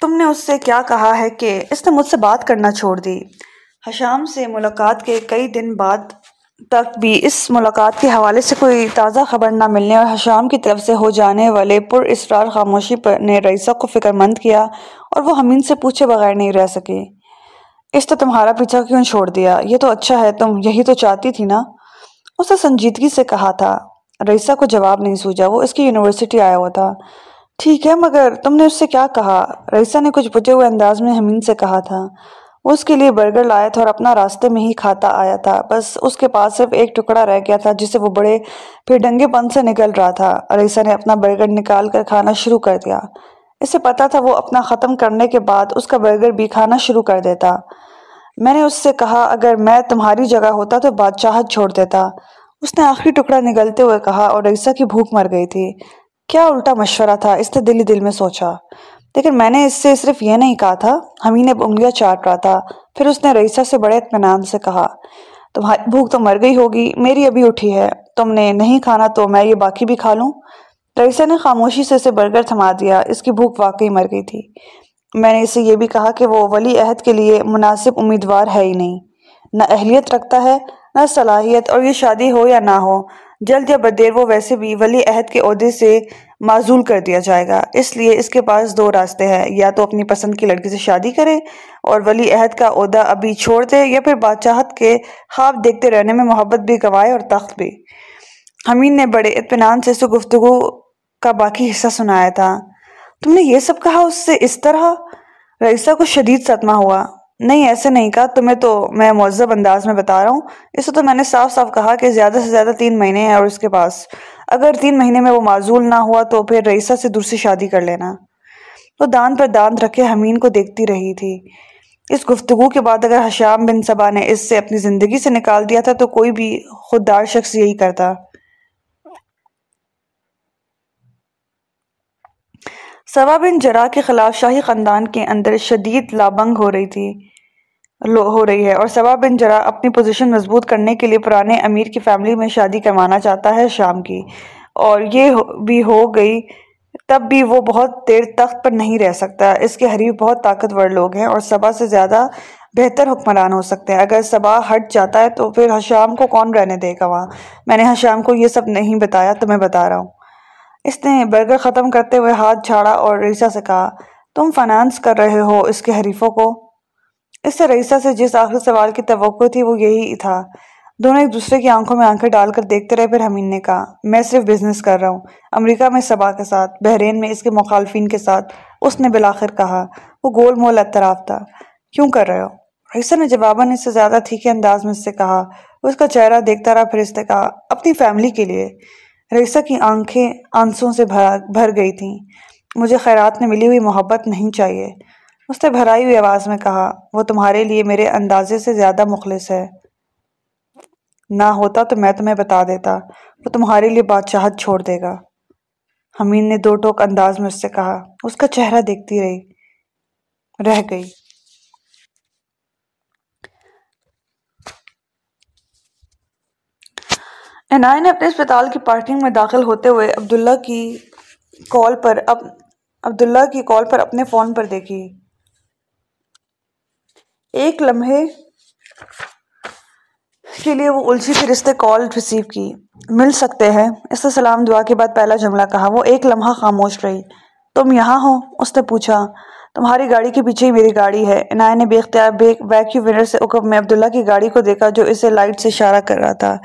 تم نے اس سے کیا کہا ہے کہ اس نے مجھ سے بات کرنا چھوڑ دی؟ حشام سے ملاقات کے کئی دن بعد تک بھی اس ملاقات کے حوالے سے کوئی تازہ خبر نہ ملنے اور حشام کی طرف سے ہو جانے والے پر اسرار خاموشی پر نے رئیسہ کو فکر مند کیا اور وہ ہمین سے پوچھے بغیر نہیں رہ سکی اس تو تمہارا پیچھا کیوں چھوڑ دیا؟ یہ تو اچھا ہے، تم یہی تو چاہتی تھی نا؟ اسے سنجیدگی سے کہا تھا۔ رئیسہ کو جواب نہیں سوجا، وہ اس کی یونیورسٹی آیا ہوا تھا۔ ٹھیک ہے، مگر تم نے اس سے کیا کہا؟ رئیسہ نے کچھ بجے ہوئے انداز میں ہمین سے کہا تھا۔ وہ اس کے لیے برگر لایا تھا اور اپنا راستے میں ہی کھاتا آیا تھا۔ بس اس کے پاس صرف ایک ٹکڑا رہ گیا تھا، جسے وہ بڑے پھر ڈنگے پن سے نکل رہا تھا۔ عریسہ نے اپنا برگر نکال کر کھانا شروع کر دیا۔ اسے پتا تھا وہ اپنا ختم کرنے کے بعد اس کا برگر بھی کھانا شروع کر دیتا۔ میں نے اس سے کہا، اگر میں تمہاری جگہ ہوتا تو بادشاہت چھوڑ دیتا۔ اس نے آخری ٹکڑا نگلتے ہوئے کہا اور عیسیٰ کی بھوک مر گئی تھی۔ کیا الٹا مشورہ تھا؟ اس نے دل دل میں سوچا۔ لیکن میں نے اس سے صرف یہ نہیں کہا تھا ہمیں نے انگلیاں چاٹ رہا تھا۔ پھر اس نے رئیسہ سے بڑے اطمینان سے کہا تمہاری بھوک تو مر گئی ہوگی، میری ابھی اٹھی ہے۔ تم نے نہیں کھانا تو میں یہ باقی بھی کھا لوں۔ رئیسہ نے خاموشی سے اسے برگر تھما دیا۔ اس کی بھوک واقعی مر گئی تھی۔ میں نے اسے یہ بھی کہا کہ وہ ولی عہد کے لیے مناسب امیدوار ہے ہی نہیں۔ نہ اہلیت رکھتا ہے، نہ صلاحیت اور یہ شادی ہو یا نہ ہو۔ جلد یا بدیر وہ ویسے بھی ولی عہد کے عہدے سے معذول کر دیا جائے گا۔ اس لیے اس کے پاس دو راستے ہیں، یا تو اپنی پسند کی لڑکی سے شادی کرے اور ولی عہد کا عہدہ ابھی چھوڑ دے، یا پھر بادشاہت کے خواب دیکھتے رہنے میں محبت بھی گوائے اور تخت بھی۔ حمین نے بڑے اطمینان سے گفتگو کا باقی حصہ سنایا تھا۔ تم نے یہ سب کہا، اس سے اس طرح رئیسہ کو شدید صدمہ ہوا۔ نہیں، ایسے نہیں کہا۔ تمہیں تو میں معذب انداز میں بتا رہا ہوں۔ اسے تو میں نے صاف صاف کہا کہ زیادہ سے زیادہ تین مہینے ہیں اور اس کے پاس۔ اگر تین مہینے میں وہ معذول نہ ہوا تو پھر رئیسہ سے دوسری شادی کر لینا۔ وہ دان پر دانت رکھے حمین کو دیکھتی رہی تھی۔ اس گفتگو کے بعد اگر حشام بن سبا نے اس سے اپنی زندگی سے نکال دیا تھا تو کوئی بھی خوددار شخص یہی کرتا۔ سبا بن جرا کے خلاف شاہی خاندان کے اندر شدید لابنگ ہو رہی تھی ہو رہی ہے اور سبا بن جرا اپنی پوزیشن مضبوط کرنے کے لیے پرانے امیر کی فیملی میں شادی کروانا چاہتا ہے شام کی۔ اور یہ بھی ہو گئی، تب بھی وہ بہت دیر تخت پر نہیں رہ سکتا۔ اس کے حریف بہت طاقتور لوگ ہیں اور سبا سے زیادہ بہتر حکمران ہو سکتے ہیں۔ اگر سبا ہٹ جاتا ہے تو پھر حشام کو کون رہنے دے گا وہاں؟ میں نے حشام کو یہ سب نہیں بتایا تو میں بتا رہا ہوں۔ اس نے برگر ختم کرتے ہوئے ہاتھ جھاڑا اور ریسا سے کہا، تم فائنانس کر رہے ہو اس کے حریفوں کو؟ اس سے رئیسہ سے جس آخری سوال کی توقع تھی وہ یہی تھا۔ دونوں ایک دوسرے کی آنکھوں میں آنکھیں ڈال کر دیکھتے رہے، پھر ہمین نے کہا، میں صرف بزنس کر رہا ہوں، امریکہ میں سبا کے ساتھ، بحرین میں اس کے مخالفین کے ساتھ۔ اس نے بلاخر کہا، وہ گول مول اطراف تھا۔ کیوں کر رہے ہو؟ رئیسہ نے جواباً اس سے زیادہ تھیکے انداز میں اس سے کہا، وہ اس کا چہرہ دیکھتا رہا، پھر اس نے کہا، اپنی فیملی کے لیے؟ رئیسہ کی آنکھیں آنسوں سے بھر گئی تھیں۔ مجھے خیرات میں ملی ہوئی محبت نہیں چاہیے۔ اس نے بھرائی ہوئی آواز میں کہا، وہ تمہارے لیے میرے اندازے سے زیادہ مخلص ہے۔ نہ ہوتا تو میں تمہیں بتا دیتا، وہ تمہارے لیے بادشاہت چھوڑ دے گا۔ حمین نے دو ٹوک انداز میں اس سے کہا، اس کا چہرہ دیکھتی رہی، رہ گئی۔ انائے نے اپنے اسپتال کی پارکنگ میں داخل ہوتے ہوئے عبداللہ کی کال پر عبداللہ کی کال پر اپنے فون پر دیکھی۔ ایک لمحے کے لیے وہ الجھی پھر اس نے کال ریسیو کی۔ مل سکتے ہیں۔ اس نے سلام دعا کے بعد پہلا جملہ کہا، وہ ایک لمحہ خاموش رہی۔ تم یہاں ہو؟ اس نے پوچھا، تمہاری گاڑی کے پیچھے ہی میری گاڑی ہے۔ انائے نے بے اختیار بیک ویکیو ونر سے اکب میں عبداللہ کی گاڑی کو دیکھا، جو اسے لائٹ سے اشارہ کر رہا تھا۔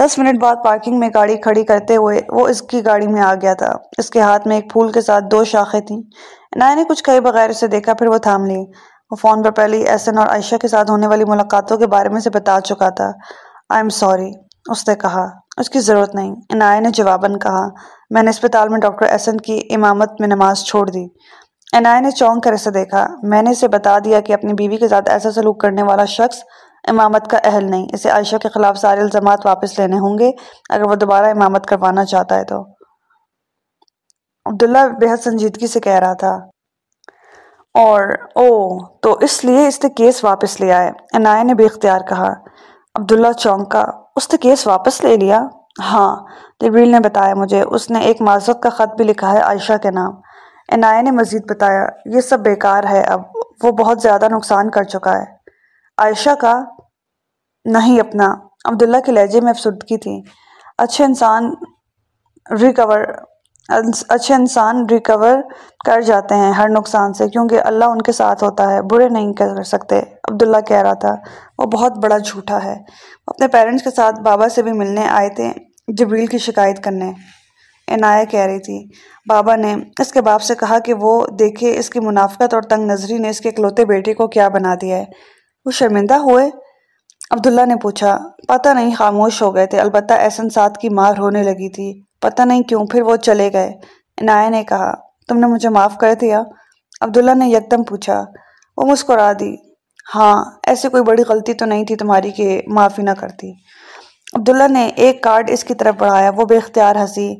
دس منٹ بعد پارکنگ میں گاڑی کھڑی کرتے ہوئے وہ اس کی گاڑی میں آ گیا تھا۔ اس کے ہاتھ میں ایک پھول کے ساتھ دو شاخیں تھیں۔ انائے نے کچھ کہے بغیر اسے دیکھا، پھر وہ تھام لی وہ فون پر پہلی ایسن اور عائشہ کے ساتھ ہونے والی ملاقاتوں کے بارے میں سے بتا چکا تھا۔ آئی ایم سوری، اس نے کہا۔ اس کی ضرورت نہیں۔ انائے نے جواباً کہا۔ میں نے اسپتال میں ڈاکٹر ایسن کی امامت میں نماز چھوڑ دی۔ انائے نے چونک کر اسے دیکھا۔ میں نے اسے بتا دیا کہ اپنی بیوی کے ساتھ ایسا سلوک کرنے والا شخص امامت کا اہل نہیں۔ اسے عائشہ کے خلاف سارے الزامات واپس لینے ہوں گے، اگر وہ دوبارہ امامت کروانا چاہتا ہے تو۔ عبداللہ بہت سنجیدگی سے کہہ رہا تھا۔ اور او، تو اس لیے اس نے کیس واپس لیا ہے۔ انائے نے بے اختیار کہا۔ عبداللہ چونکا اس نے کیس واپس لے لیا؟ ہاں جبریل نے بتایا مجھے۔ اس نے ایک معذرت کا خط بھی لکھا ہے عائشہ کے نام۔ عنایہ نے مزید بتایا، یہ سب بیکار ہے، اب وہ بہت زیادہ نقصان کر چکا ہے۔ عائشہ کا نہیں اپنا۔ عبداللہ کے لہجے میں افسردگی تھی۔ اچھے انسان ریکور اچھے انسان ریکور کر جاتے ہیں ہر نقصان سے، کیونکہ اللہ ان کے ساتھ ہوتا ہے، برے نہیں کر سکتے۔ عبداللہ کہہ رہا تھا، وہ بہت بڑا جھوٹا ہے۔ اپنے پیرنٹس کے ساتھ بابا سے بھی ملنے آئے تھے جبریل کی شکایت کرنے۔ عنایہ کہہ رہی تھی، بابا نے اس کے باپ سے کہا کہ وہ دیکھے اس کی منافقت اور تنگ نظری نے اس کے اکلوتے بیٹے کو کیا بنا دیا ہے۔ وہ شرمندہ ہوئے۔ عبداللہ نے پوچھا، پتہ نہیں خاموش ہو گئے تھے، البتہ احسن ساتھ کی مار ہونے لگی تھی۔ پتہ نہیں کیوں، پھر وہ چلے گئے۔ عنایہ نے کہا، تم نے مجھے معاف کر دیا؟ عبداللہ نے یکدم پوچھا، وہ مسکرا دی ہاں ایسی کوئی بڑی غلطی تو نہیں تھی تمہاری کہ معافی نہ کرتی۔ عبداللہ نے ایک کارڈ اس کی طرف بڑھایا، وہ بے اختیار ہنسی،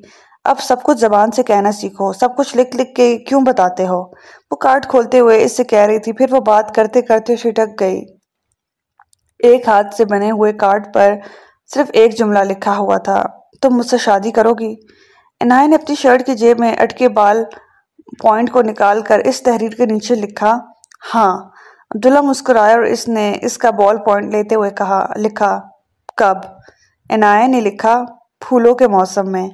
اب سب کچھ زبان سے کہنا سیکھو، سب کچھ لکھ لکھ کے کیوں بتاتے ہو؟ وہ کارڈ کھولتے ہوئے اس سے کہہ رہی تھی، پھر وہ بات کرتے کرتے شٹک گئی۔ ایک ہاتھ سے بنے ہوئے کارڈ پر صرف ایک جملہ لکھا ہوا تھا، تم مجھ سے شادی کرو گی۔ عنایہ نے اپنی شرٹ کی جیب میں اٹکے بال پوائنٹ کو نکال کر اس تحریر کے نیچے لکھا ہاں۔ عبداللہ مسکرایا اور اس نے اس کا بال پوائنٹ لیتے ہوئے کہا، لکھا، کب؟ عنایہ نے لکھا، پھولوں کے موسم میں۔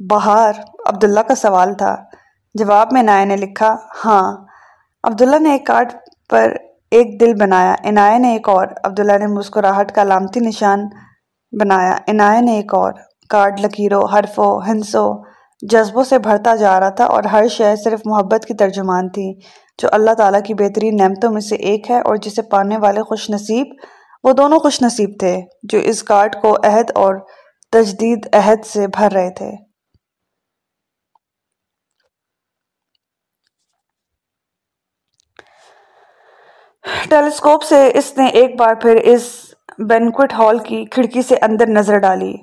بہار، عبداللہ کا سوال تھا۔ جواب میں عنایہ نے لکھا ہاں۔ عبداللہ نے ایک کارڈ پر ایک دل بنایا۔ عنایہ نے ایک اور۔ عبداللہ نے مسکراہٹ کا علامتی نشان بنایا۔ عنایہ نے ایک اور۔ کارڈ لکیروں، حرفوں، ہنسوں، جذبوں سے بھرتا جا رہا تھا اور ہر شے صرف محبت کی ترجمان تھی، جو اللہ تعالیٰ کی بہترین نعمتوں میں سے ایک ہے اور جسے پانے والے خوش نصیب، وہ دونوں خوش نصیب تھے، جو اس کارڈ کو عہد اور تجدید عہد سے بھر رہے تھے۔ ٹیلیسکوپ سے اس نے ایک بار پھر اس بینکوٹ ہال کی کھڑکی سے اندر نظر ڈالی۔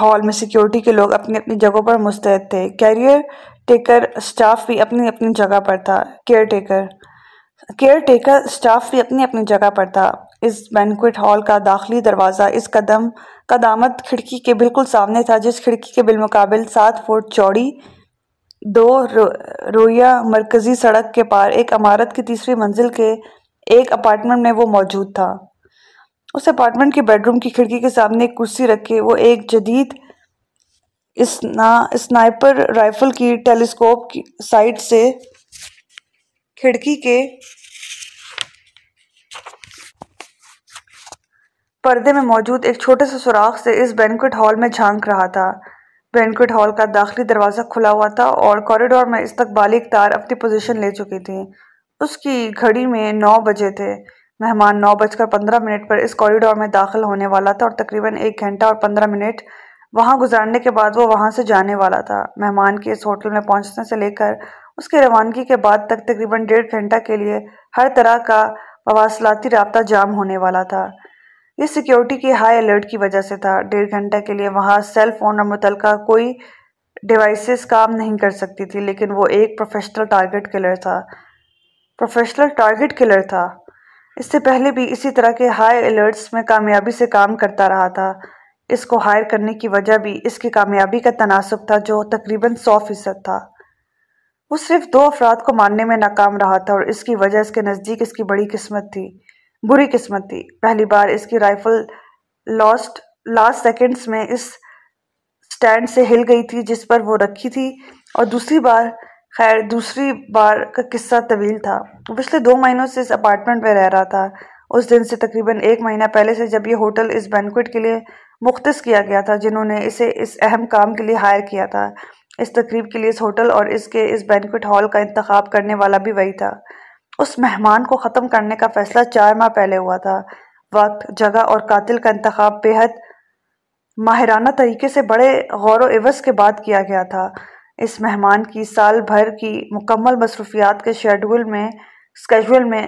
ہال میں سیکیورٹی کے لوگ اپنی اپنی جگہوں پر مستعد تھے۔ کیریئر ٹیکر سٹاف بھی اپنی اپنی جگہ پر تھا۔ Caretaker caretaker staff بھی اپنی اپنی جگہ پر تھا۔ اس بینکوٹ ہال کا داخلی دروازہ اس قدم، قدامت کھڑکی کے بالکل سامنے تھا، جس کھڑکی کے بالمقابل سات فٹ چوڑی، دو رویہ مرکزی سڑک کے پار، ایک عمارت کی تیسری منزل کے ایک اپارٹمنٹ میں وہ موجود تھا۔ اس اپارٹمنٹ کے بیڈ روم کی کھڑکی کے سامنے ایک کرسی رکھے، وہ ایک جدید اسنا اسنائپر رائفل کی ٹیلیسکوپ کی سائٹ سے کھڑکی کے پردے میں موجود ایک چھوٹے سے سوراخ سے اس بینکوٹ ہال میں جھانک رہا تھا۔ بینکوٹ ہال کا داخلی دروازہ کھلا ہوا تھا اور کوریڈور میں استقبالی اقتار اپنی پوزیشن لے چکی تھی اس کی گھڑی میں نو بجے تھے۔ مہمان نو بج کر پندرہ منٹ پر اس کوریڈور میں داخل ہونے والا تھا اور تقریباً ایک گھنٹہ اور پندرہ منٹ وہاں گزارنے کے بعد وہ وہاں سے جانے والا تھا۔ مہمان کے اس ہوٹل میں پہنچنے سے لے کر اس کے روانگی کے بعد تک تقریباً ڈیڑھ گھنٹہ کے لیے ہر طرح کا مواصلاتی رابطہ جام ہونے والا تھا۔ یہ سیکیورٹی کی ہائی الرٹ کی وجہ سے تھا۔ ڈیڑھ گھنٹہ کے لیے وہاں سیل فون اور متعلقہ کوئی ڈیوائسز کام نہیں کر سکتی تھی، لیکن وہ ایک پروفیشنل ٹارگٹ کلر تھا۔ پروفیشنل ٹارگٹ کلر تھا۔ اس سے پہلے بھی اسی طرح کے ہائی الرٹس میں کامیابی سے کام کرتا رہا تھا۔ اس کو ہائر کرنے کی وجہ بھی اس کی کامیابی کا تناسب تھا جو تقریباً سو فیصد تھا۔ وہ صرف دو افراد کو ماننے میں ناکام رہا تھا اور اس کی وجہ اس کے نزدیک اس کی بڑی قسمت تھی، بری قسمت تھی۔ پہلی بار اس کی رائفل لاسٹ لاسٹ سیکنڈز میں اس سٹینڈ سے ہل گئی تھی جس پر وہ رکھی تھی اور دوسری بار خیر، دوسری بار کا قصہ طویل تھا۔ پچھلے دو مہینوں سے اس اپارٹمنٹ میں رہ رہا تھا۔ اس دن سے تقریباً ایک مہینہ پہلے سے جب یہ ہوٹل اس بینکوٹ کے لیے مختص کیا گیا تھا، جنہوں نے اسے اس اہم کام کے لیے ہائر کیا تھا۔ اس تقریب کے لیے اس ہوٹل اور اس کے اس بینکوٹ ہال کا انتخاب کرنے والا بھی وہی تھا۔ اس مہمان کو ختم کرنے کا فیصلہ چار ماہ پہلے ہوا تھا۔ وقت، جگہ اور قاتل کا انتخاب بے حد ماہرانہ طریقے سے بڑے غور و عوض کے بعد کیا گیا تھا۔ اس مہمان کی سال بھر کی مکمل مصروفیات کے شیڈول میں اسکیجول میں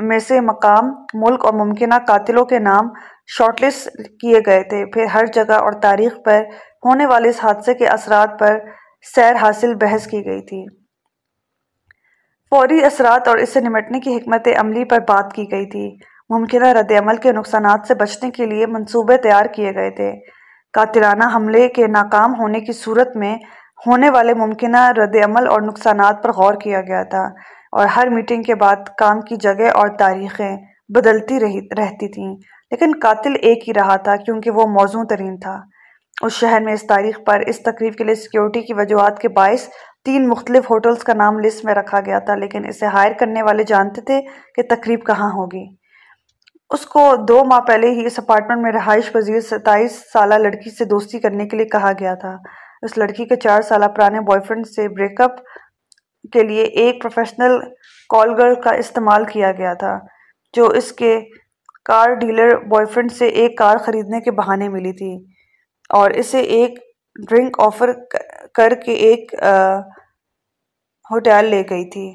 میں سے مقام، ملک اور ممکنہ قاتلوں کے نام شارٹ لسٹ کیے گئے تھے۔ پھر ہر جگہ اور تاریخ پر ہونے والے اس حادثے کے اثرات پر سیر حاصل بحث کی گئی تھی۔ فوری اثرات اور اس سے نمٹنے کی حکمت عملی پر بات کی گئی تھی۔ ممکنہ رد عمل کے نقصانات سے بچنے کے لیے منصوبے تیار کیے گئے تھے۔ قاتلانہ حملے کے ناکام ہونے کی صورت میں ہونے والے ممکنہ رد عمل اور نقصانات پر غور کیا گیا تھا اور ہر میٹنگ کے بعد کام کی جگہ اور تاریخیں بدلتی رہتی تھیں۔ لیکن قاتل ایک ہی رہا تھا کیونکہ وہ موزوں ترین تھا۔ اس شہر میں اس تاریخ پر اس تقریب کے لیے سیکیورٹی کی وجوہات کے باعث تین مختلف ہوٹلز کا نام لسٹ میں رکھا گیا تھا، لیکن اسے ہائر کرنے والے جانتے تھے کہ تقریب کہاں ہوگی۔ اس کو دو ماہ پہلے ہی اس اپارٹمنٹ میں رہائش پذیر ستائیس سالہ لڑکی سے دوستی کرنے کے لیے کہا گیا تھا۔ اس لڑکی کے چار سالہ پرانے بوائے فرینڈ سے بریک اپ کے لیے ایک پروفیشنل کالگر کا استعمال کیا گیا تھا، جو اس کے کار ڈیلر بوائے فرینڈ سے ایک کار خریدنے کے بہانے ملی تھی۔ اور اسے ایک ڈرنک آفر کر کے ایک ہوٹل لے گئی تھی۔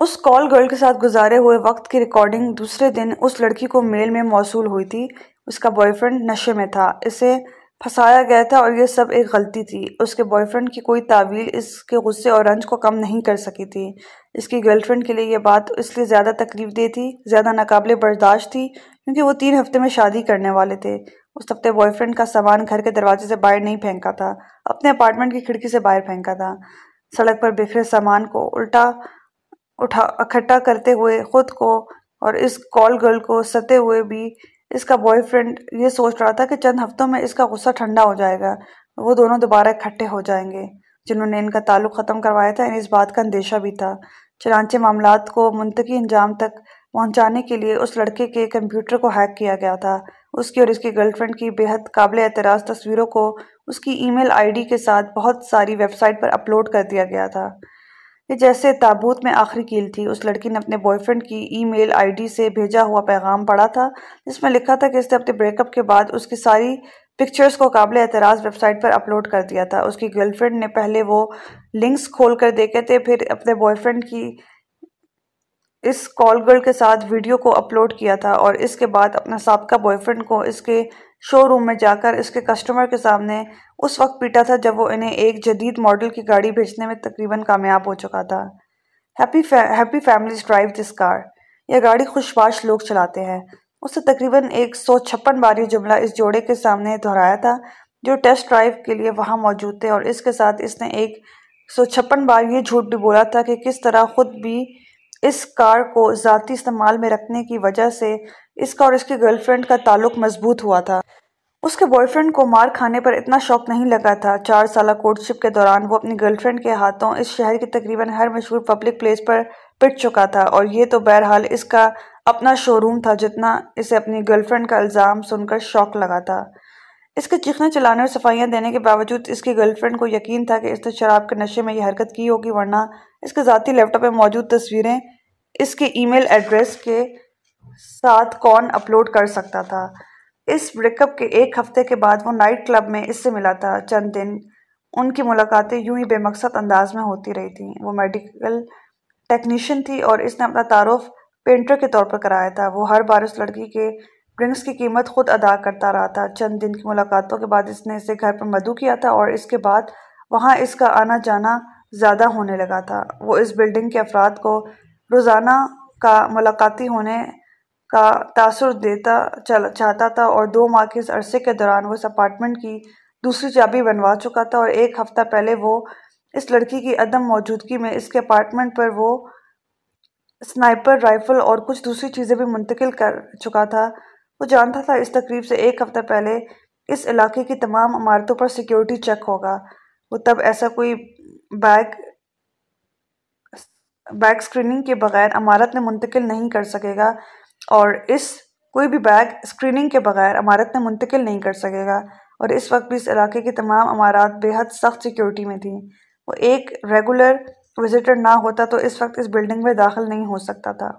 اس کال گرل کے ساتھ گزارے ہوئے وقت کی ریکارڈنگ دوسرے دن اس لڑکی کو میل میں موصول ہوئی تھی۔ اس کا بوائے فرینڈ نشے میں تھا۔ اسے پھنسایا گیا تھا اور یہ سب ایک غلطی تھی۔ اس کے بوائے فرینڈ کی کوئی تعویل اس کے غصے اور رنج کو کم نہیں کر سکی تھی۔ اس کی گرل فرینڈ کے لیے یہ بات اس لیے زیادہ تکلیف دہ تھی، زیادہ ناقابل برداشت تھی، کیونکہ وہ تین ہفتے میں شادی کرنے والے تھے۔ اس ہفتے بوائے فرینڈ کا سامان گھر کے دروازے سے باہر نہیں پھینکا تھا، اپنے اپارٹمنٹ کی کھڑکی سے باہر پھینکا تھا۔ سڑک پر بکھرے سامان کو الٹا اٹھا، اکٹھا کرتے ہوئے خود کو اور اس کال گرل کو ستے ہوئے بھی اس کا بوائے فرینڈ یہ سوچ رہا تھا کہ چند ہفتوں میں اس کا غصہ ٹھنڈا ہو جائے گا۔ وہ دونوں دوبارہ اکٹھے ہو جائیں گے۔ جنہوں نے ان کا تعلق ختم کروایا تھا، انہیں اس بات کا اندیشہ بھی تھا۔ چنانچہ معاملات کو منطقی انجام تک پہنچانے کے لیے اس لڑکے کے کمپیوٹر کو ہیک کیا گیا تھا۔ اس کی اور اس کی گرل فرینڈ کی بے حد قابل اعتراض تصویروں کو اس کی ای میل آئی ڈی کے ساتھ بہت ساری ویب سائٹ پر اپلوڈ کر دیا گیا تھا۔ یہ جیسے تابوت میں آخری کیل تھی، اس لڑکی نے اپنے بوائے فرینڈ کی ای میل آئی ڈی سے بھیجا ہوا پیغام پڑھا تھا، جس میں لکھا تھا کہ اس نے اپنے بریک اپ کے بعد اس کی ساری پکچرز کو قابل اعتراض ویب سائٹ پر اپلوڈ کر دیا تھا۔ اس کی گرل فرینڈ نے پہلے وہ لنکس کھول کر دیکھے تھے، پھر اپنے بوائے فرینڈ کی اس کال گرل کے ساتھ ویڈیو کو اپلوڈ کیا تھا اور اس کے بعد اپنا سابقہ بوائے فرینڈ کو اس کے شو روم میں جا کر اس کے کسٹمر کے سامنے اس وقت پیٹا تھا جب وہ انہیں ایک جدید ماڈل کی گاڑی بھیجنے میں تقریباً کامیاب ہو چکا تھا۔ Happy happy families drive this car یہ گاڑی خوشباش لوگ چلاتے ہیں۔ اس سے تقریباً ایک سو چھپن بار یہ جملہ اس جوڑے کے سامنے دہرایا تھا جو ٹیسٹ ڈرائیو کے لیے وہاں موجود تھے اور اس کے ساتھ اس نے ایک سو چھپن بار یہ جھوٹ بھی بولا تھا کہ کس طرح خود بھی اس کار کو ذاتی استعمال میں رکھنے کی وجہ سے اس کا اور اس کی گرل فرینڈ کا تعلق مضبوط ہوا تھا۔ اس کے بوائے فرینڈ کو مار کھانے پر اتنا شوق نہیں لگا تھا۔ چار سالہ کورٹ شپ کے دوران وہ اپنی گرل فرینڈ کے ہاتھوں اس شہر کی تقریباً ہر مشہور پبلک پلیس پر پٹ چکا تھا اور یہ تو بہرحال اس کا اپنا شو روم تھا جتنا اسے اپنی گرل فرینڈ کا الزام سن کر شوق لگا تھا۔ اس کے چیخنے چلانے اور صفائیاں دینے کے باوجود اس کی گرل فرینڈ کو یقین تھا کہ اس نے شراب کے نشے میں یہ حرکت کی ہوگی ورنہ اس کے ذاتی لیپ ٹاپ میں موجود تصویریں اس کے ای میل ایڈریس کے ساتھ کون اپلوڈ کر سکتا تھا۔ اس بریک اپ کے ایک ہفتے کے بعد وہ نائٹ کلب میں اس سے ملا تھا۔ چند دن ان کی ملاقاتیں یوں ہی بے مقصد انداز میں ہوتی رہی تھیں۔ وہ میڈیکل ٹیکنیشین تھی اور اس نے اپنا تعارف پینٹر کے طور پر کرایا تھا۔ وہ ہر بار اس لڑکی کے ڈرنکس کی قیمت خود ادا کرتا رہا تھا۔ چند دن کی ملاقاتوں کے بعد اس نے اسے گھر پر مدعو کیا تھا اور اس کے بعد وہاں اس کا آنا جانا زیادہ ہونے لگا تھا۔ وہ اس بلڈنگ کے افراد کو روزانہ کا ملاقاتی ہونے کا تاثر دیتا چاہتا تھا اور دو ماہ کے اس عرصے کے دوران وہ اس اپارٹمنٹ کی دوسری چابی بنوا چکا تھا اور ایک ہفتہ پہلے وہ اس لڑکی کی عدم موجودگی میں اس کے اپارٹمنٹ پر وہ سنائپر رائفل اور کچھ دوسری چیزیں بھی منتقل کر چکا تھا۔ وہ جانتا تھا اس تقریب سے ایک ہفتہ پہلے اس علاقے کی تمام عمارتوں پر سیکیورٹی چیک ہوگا۔ وہ تب ایسا کوئی بیگ بیگ سکریننگ کے بغیر عمارت میں منتقل نہیں کر سکے گا اور اس کوئی بھی بیگ اسکریننگ کے بغیر عمارت میں منتقل نہیں کر سکے گا اور اس وقت بھی اس علاقے کی تمام عمارات بے حد سخت سیکیورٹی میں تھیں۔ وہ ایک ریگولر وزٹر نہ ہوتا تو اس وقت اس بلڈنگ میں داخل نہیں ہو سکتا تھا۔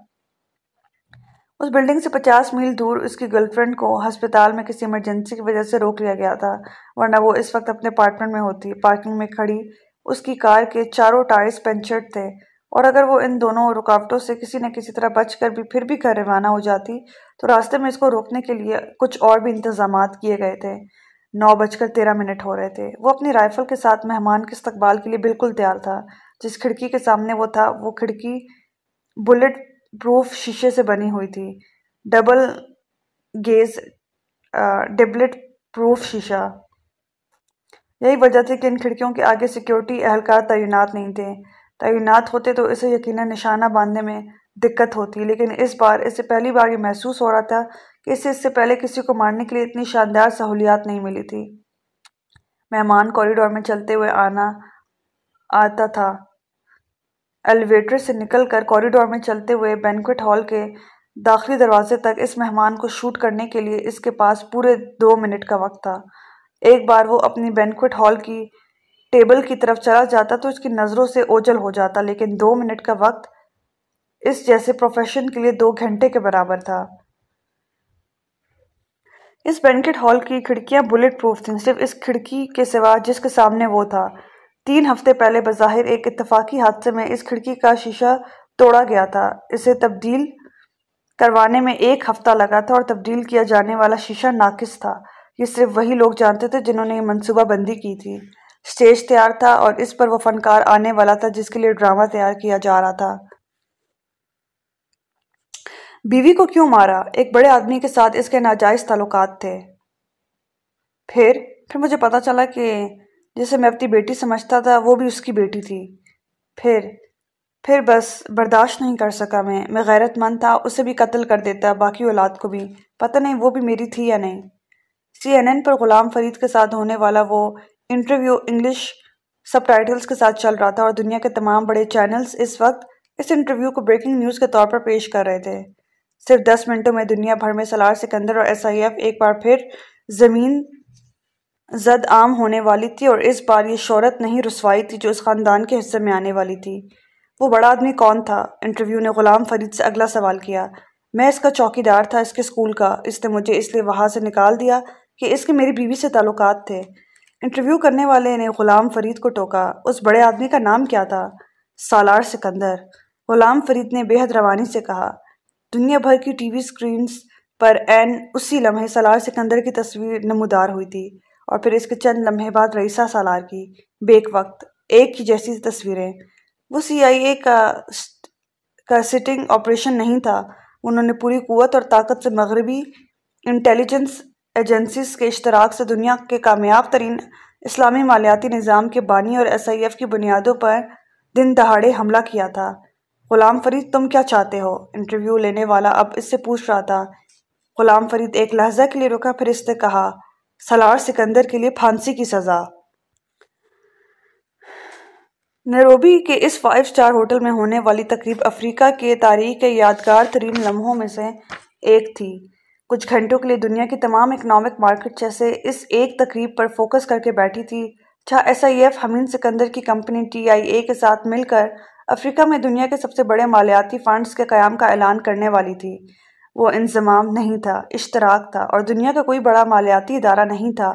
اس بلڈنگ سے پچاس میل دور اس کی گرل فرینڈ کو ہسپتال میں کسی ایمرجنسی کی وجہ سے روک لیا گیا تھا، ورنہ وہ اس وقت اپنے اپارٹمنٹ میں ہوتی۔ پارکنگ میں کھڑی اس کی کار کے چاروں ٹائرز پنچرڈ تھے۔ اور اگر وہ ان دونوں رکاوٹوں سے کسی نہ کسی طرح بچ کر بھی پھر بھی گھر روانہ ہو جاتی، تو راستے میں اس کو روکنے کے لیے کچھ اور بھی انتظامات کیے گئے تھے۔ نو بج کر تیرہ منٹ ہو رہے تھے۔ وہ اپنی رائفل کے ساتھ مہمان کے استقبال کے لیے بالکل تیار تھا۔ جس کھڑکی کے سامنے وہ تھا، وہ کھڑکی بلٹ پروف شیشے سے بنی ہوئی تھی۔ ڈبل گیز ڈبلٹ پروف شیشہ۔ یہی وجہ تھی کہ ان کھڑکیوں کے آگے سیکیورٹی اہلکار تعینات نہیں تھے۔ تعینات ہوتے تو اسے یقیناً نشانہ باندھنے میں دقت ہوتی، لیکن اس بار اسے پہلی بار یہ محسوس ہو رہا تھا کہ اسے اس سے پہلے کسی کو مارنے کے لیے اتنی شاندار سہولیات نہیں ملی تھی۔ مہمان کوریڈور میں چلتے ہوئے آنا آتا تھا۔ ایلیویٹر سے نکل کر کوریڈور میں چلتے ہوئے بینکوٹ ہال کے داخلی دروازے تک اس مہمان کو شوٹ کرنے کے لیے اس کے پاس پورے دو منٹ کا وقت تھا۔ ایک بار وہ اپنی بینکوٹ ہال کی ٹیبل کی طرف چلا جاتا تو اس کی نظروں سے اوجل ہو جاتا، لیکن دو منٹ کا وقت اس جیسے پروفیشن کے لیے دو گھنٹے کے برابر تھا۔ اس بینکٹ ہال کی کھڑکیاں بلٹ پروف تھیں، صرف اس کھڑکی کے سوا جس کے سامنے وہ تھا۔ تین ہفتے پہلے بظاہر ایک اتفاقی حادثے میں اس کھڑکی کا شیشہ توڑا گیا تھا۔ اسے تبدیل کروانے میں ایک ہفتہ لگا تھا اور تبدیل کیا جانے والا شیشہ ناقص تھا۔ یہ صرف وہی لوگ جانتے تھے جنہوں نے یہ منصوبہ بندی کی تھی۔ سٹیج تیار تھا اور اس پر وہ فنکار آنے والا تھا جس کے لیے ڈرامہ تیار کیا جا رہا تھا۔ بیوی کو کیوں مارا؟ ایک بڑے آدمی کے ساتھ اس کے ناجائز تعلقات تھے۔ پھر پھر مجھے پتا چلا کہ جسے میں اپنی بیٹی سمجھتا تھا، وہ بھی اس کی بیٹی تھی۔ پھر پھر بس برداشت نہیں کر سکا میں۔ میں غیرت مند تھا، اسے بھی قتل کر دیتا، باقی اولاد کو بھی۔ پتہ نہیں وہ بھی میری تھی یا نہیں۔ سی این این پر غلام فرید کے ساتھ ہونے والا وہ انٹرویو انگلش سب ٹائٹلز کے ساتھ چل رہا تھا اور دنیا کے تمام بڑے چینلز اس وقت اس انٹرویو کو بریکنگ نیوز کے طور پر پیش کر رہے تھے۔ صرف دس منٹوں میں دنیا بھر میں سلار سکندر اور ایس آئی ایف ایک بار پھر زمین زد عام ہونے والی تھی اور اس بار یہ شہرت نہیں رسوائی تھی جو اس خاندان کے حصے میں آنے والی تھی۔ وہ بڑا آدمی کون تھا؟ انٹرویو نے غلام فرید سے اگلا سوال کیا۔ میں اس کا چوکی دار تھا اس کے اسکول کا۔ اس نے مجھے اس لیے وہاں سے نکال دیا کہ اس کے میری بیوی سے تعلقات تھے۔ انٹرویو کرنے والے نے غلام فرید کو ٹوکا، اس بڑے آدمی کا نام کیا تھا؟ سالار سکندر۔ غلام فرید نے بے حد روانی سے کہا، دنیا بھر کی ٹی وی سکرینز پر این اسی لمحے سالار سکندر کی تصویر نمودار ہوئی تھی اور پھر اس کے چند لمحے بعد رئیسہ سالار کی بیک وقت، ایک ہی جیسی تصویریں۔ وہ سی آئی اے کا کا سٹنگ آپریشن نہیں تھا، انہوں نے پوری قوت اور طاقت سے مغربی انٹیلیجنس ایجنسیز کے اشتراک سے دنیا کے کامیاب ترین اسلامی مالیاتی نظام کے بانی اور ایس آئی ایف کی بنیادوں پر دن دہاڑے حملہ کیا تھا۔ غلام فرید، تم کیا چاہتے ہو؟ انٹرویو لینے والا اب اس سے پوچھ رہا تھا۔ غلام فرید ایک لہجہ کے لیے رکا، پھر اس نے کہا، سلار سکندر کے لیے پھانسی کی سزا۔ نیروبی کے اس فائیو سٹار ہوٹل میں ہونے والی تقریب افریقہ کے تاریخ کے یادگار ترین لمحوں میں سے ایک تھی۔ کچھ گھنٹوں کے لیے دنیا کی تمام اکنامک مارکیٹ جیسے اس ایک تقریب پر فوکس کر کے بیٹھی تھی۔ جہاں S I F Hamin Sikandar کی کمپنی ٹی آئی اے کے ساتھ مل کر افریقہ میں دنیا کے سب سے بڑے مالیاتی فنڈز کے قیام کا اعلان کرنے والی تھی۔ وہ انضمام نہیں تھا، اشتراک تھا اور دنیا کا کوئی بڑا مالیاتی ادارہ نہیں تھا،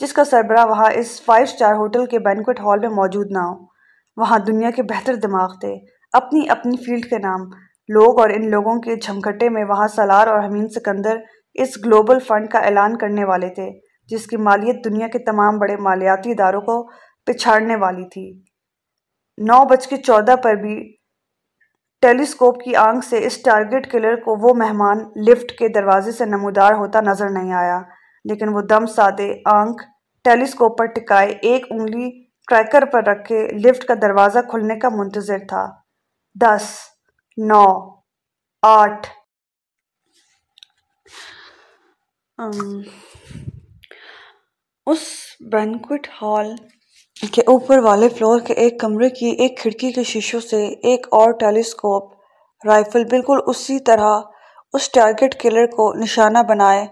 جس کا سربراہ وہاں اس فائیو سٹار ہوٹل کے بینکوٹ ہال میں موجود نہ ہو۔ وہاں دنیا کے بہتر دماغ تھے، اپنی اپنی فیلڈ کے نام لوگ اور ان لوگوں کے جھمکھٹے میں وہاں سالار اور حمین سکندر اس گلوبل فنڈ کا اعلان کرنے والے تھے، جس کی مالیت دنیا کے تمام بڑے مالیاتی اداروں کو پچھاڑنے والی تھی۔ نو بج کے چودہ پر بھی ٹیلیسکوپ کی آنکھ سے اس ٹارگٹ کلر کو وہ مہمان لفٹ کے دروازے سے نمودار ہوتا نظر نہیں آیا، لیکن وہ دم سادے آنکھ ٹیلیسکوپ پر ٹکائے ایک انگلی ٹریکر پر رکھے لفٹ کا دروازہ کھلنے کا منتظر تھا۔ دس نو، آٹھ۔ اس بینکوٹ ہال کے اوپر والے فلور کے ایک کمرے کی ایک کھڑکی کے شیشوں سے ایک اور ٹیلیسکوپ رائفل بالکل اسی طرح اس ٹارگٹ کلر کو نشانہ بنائے،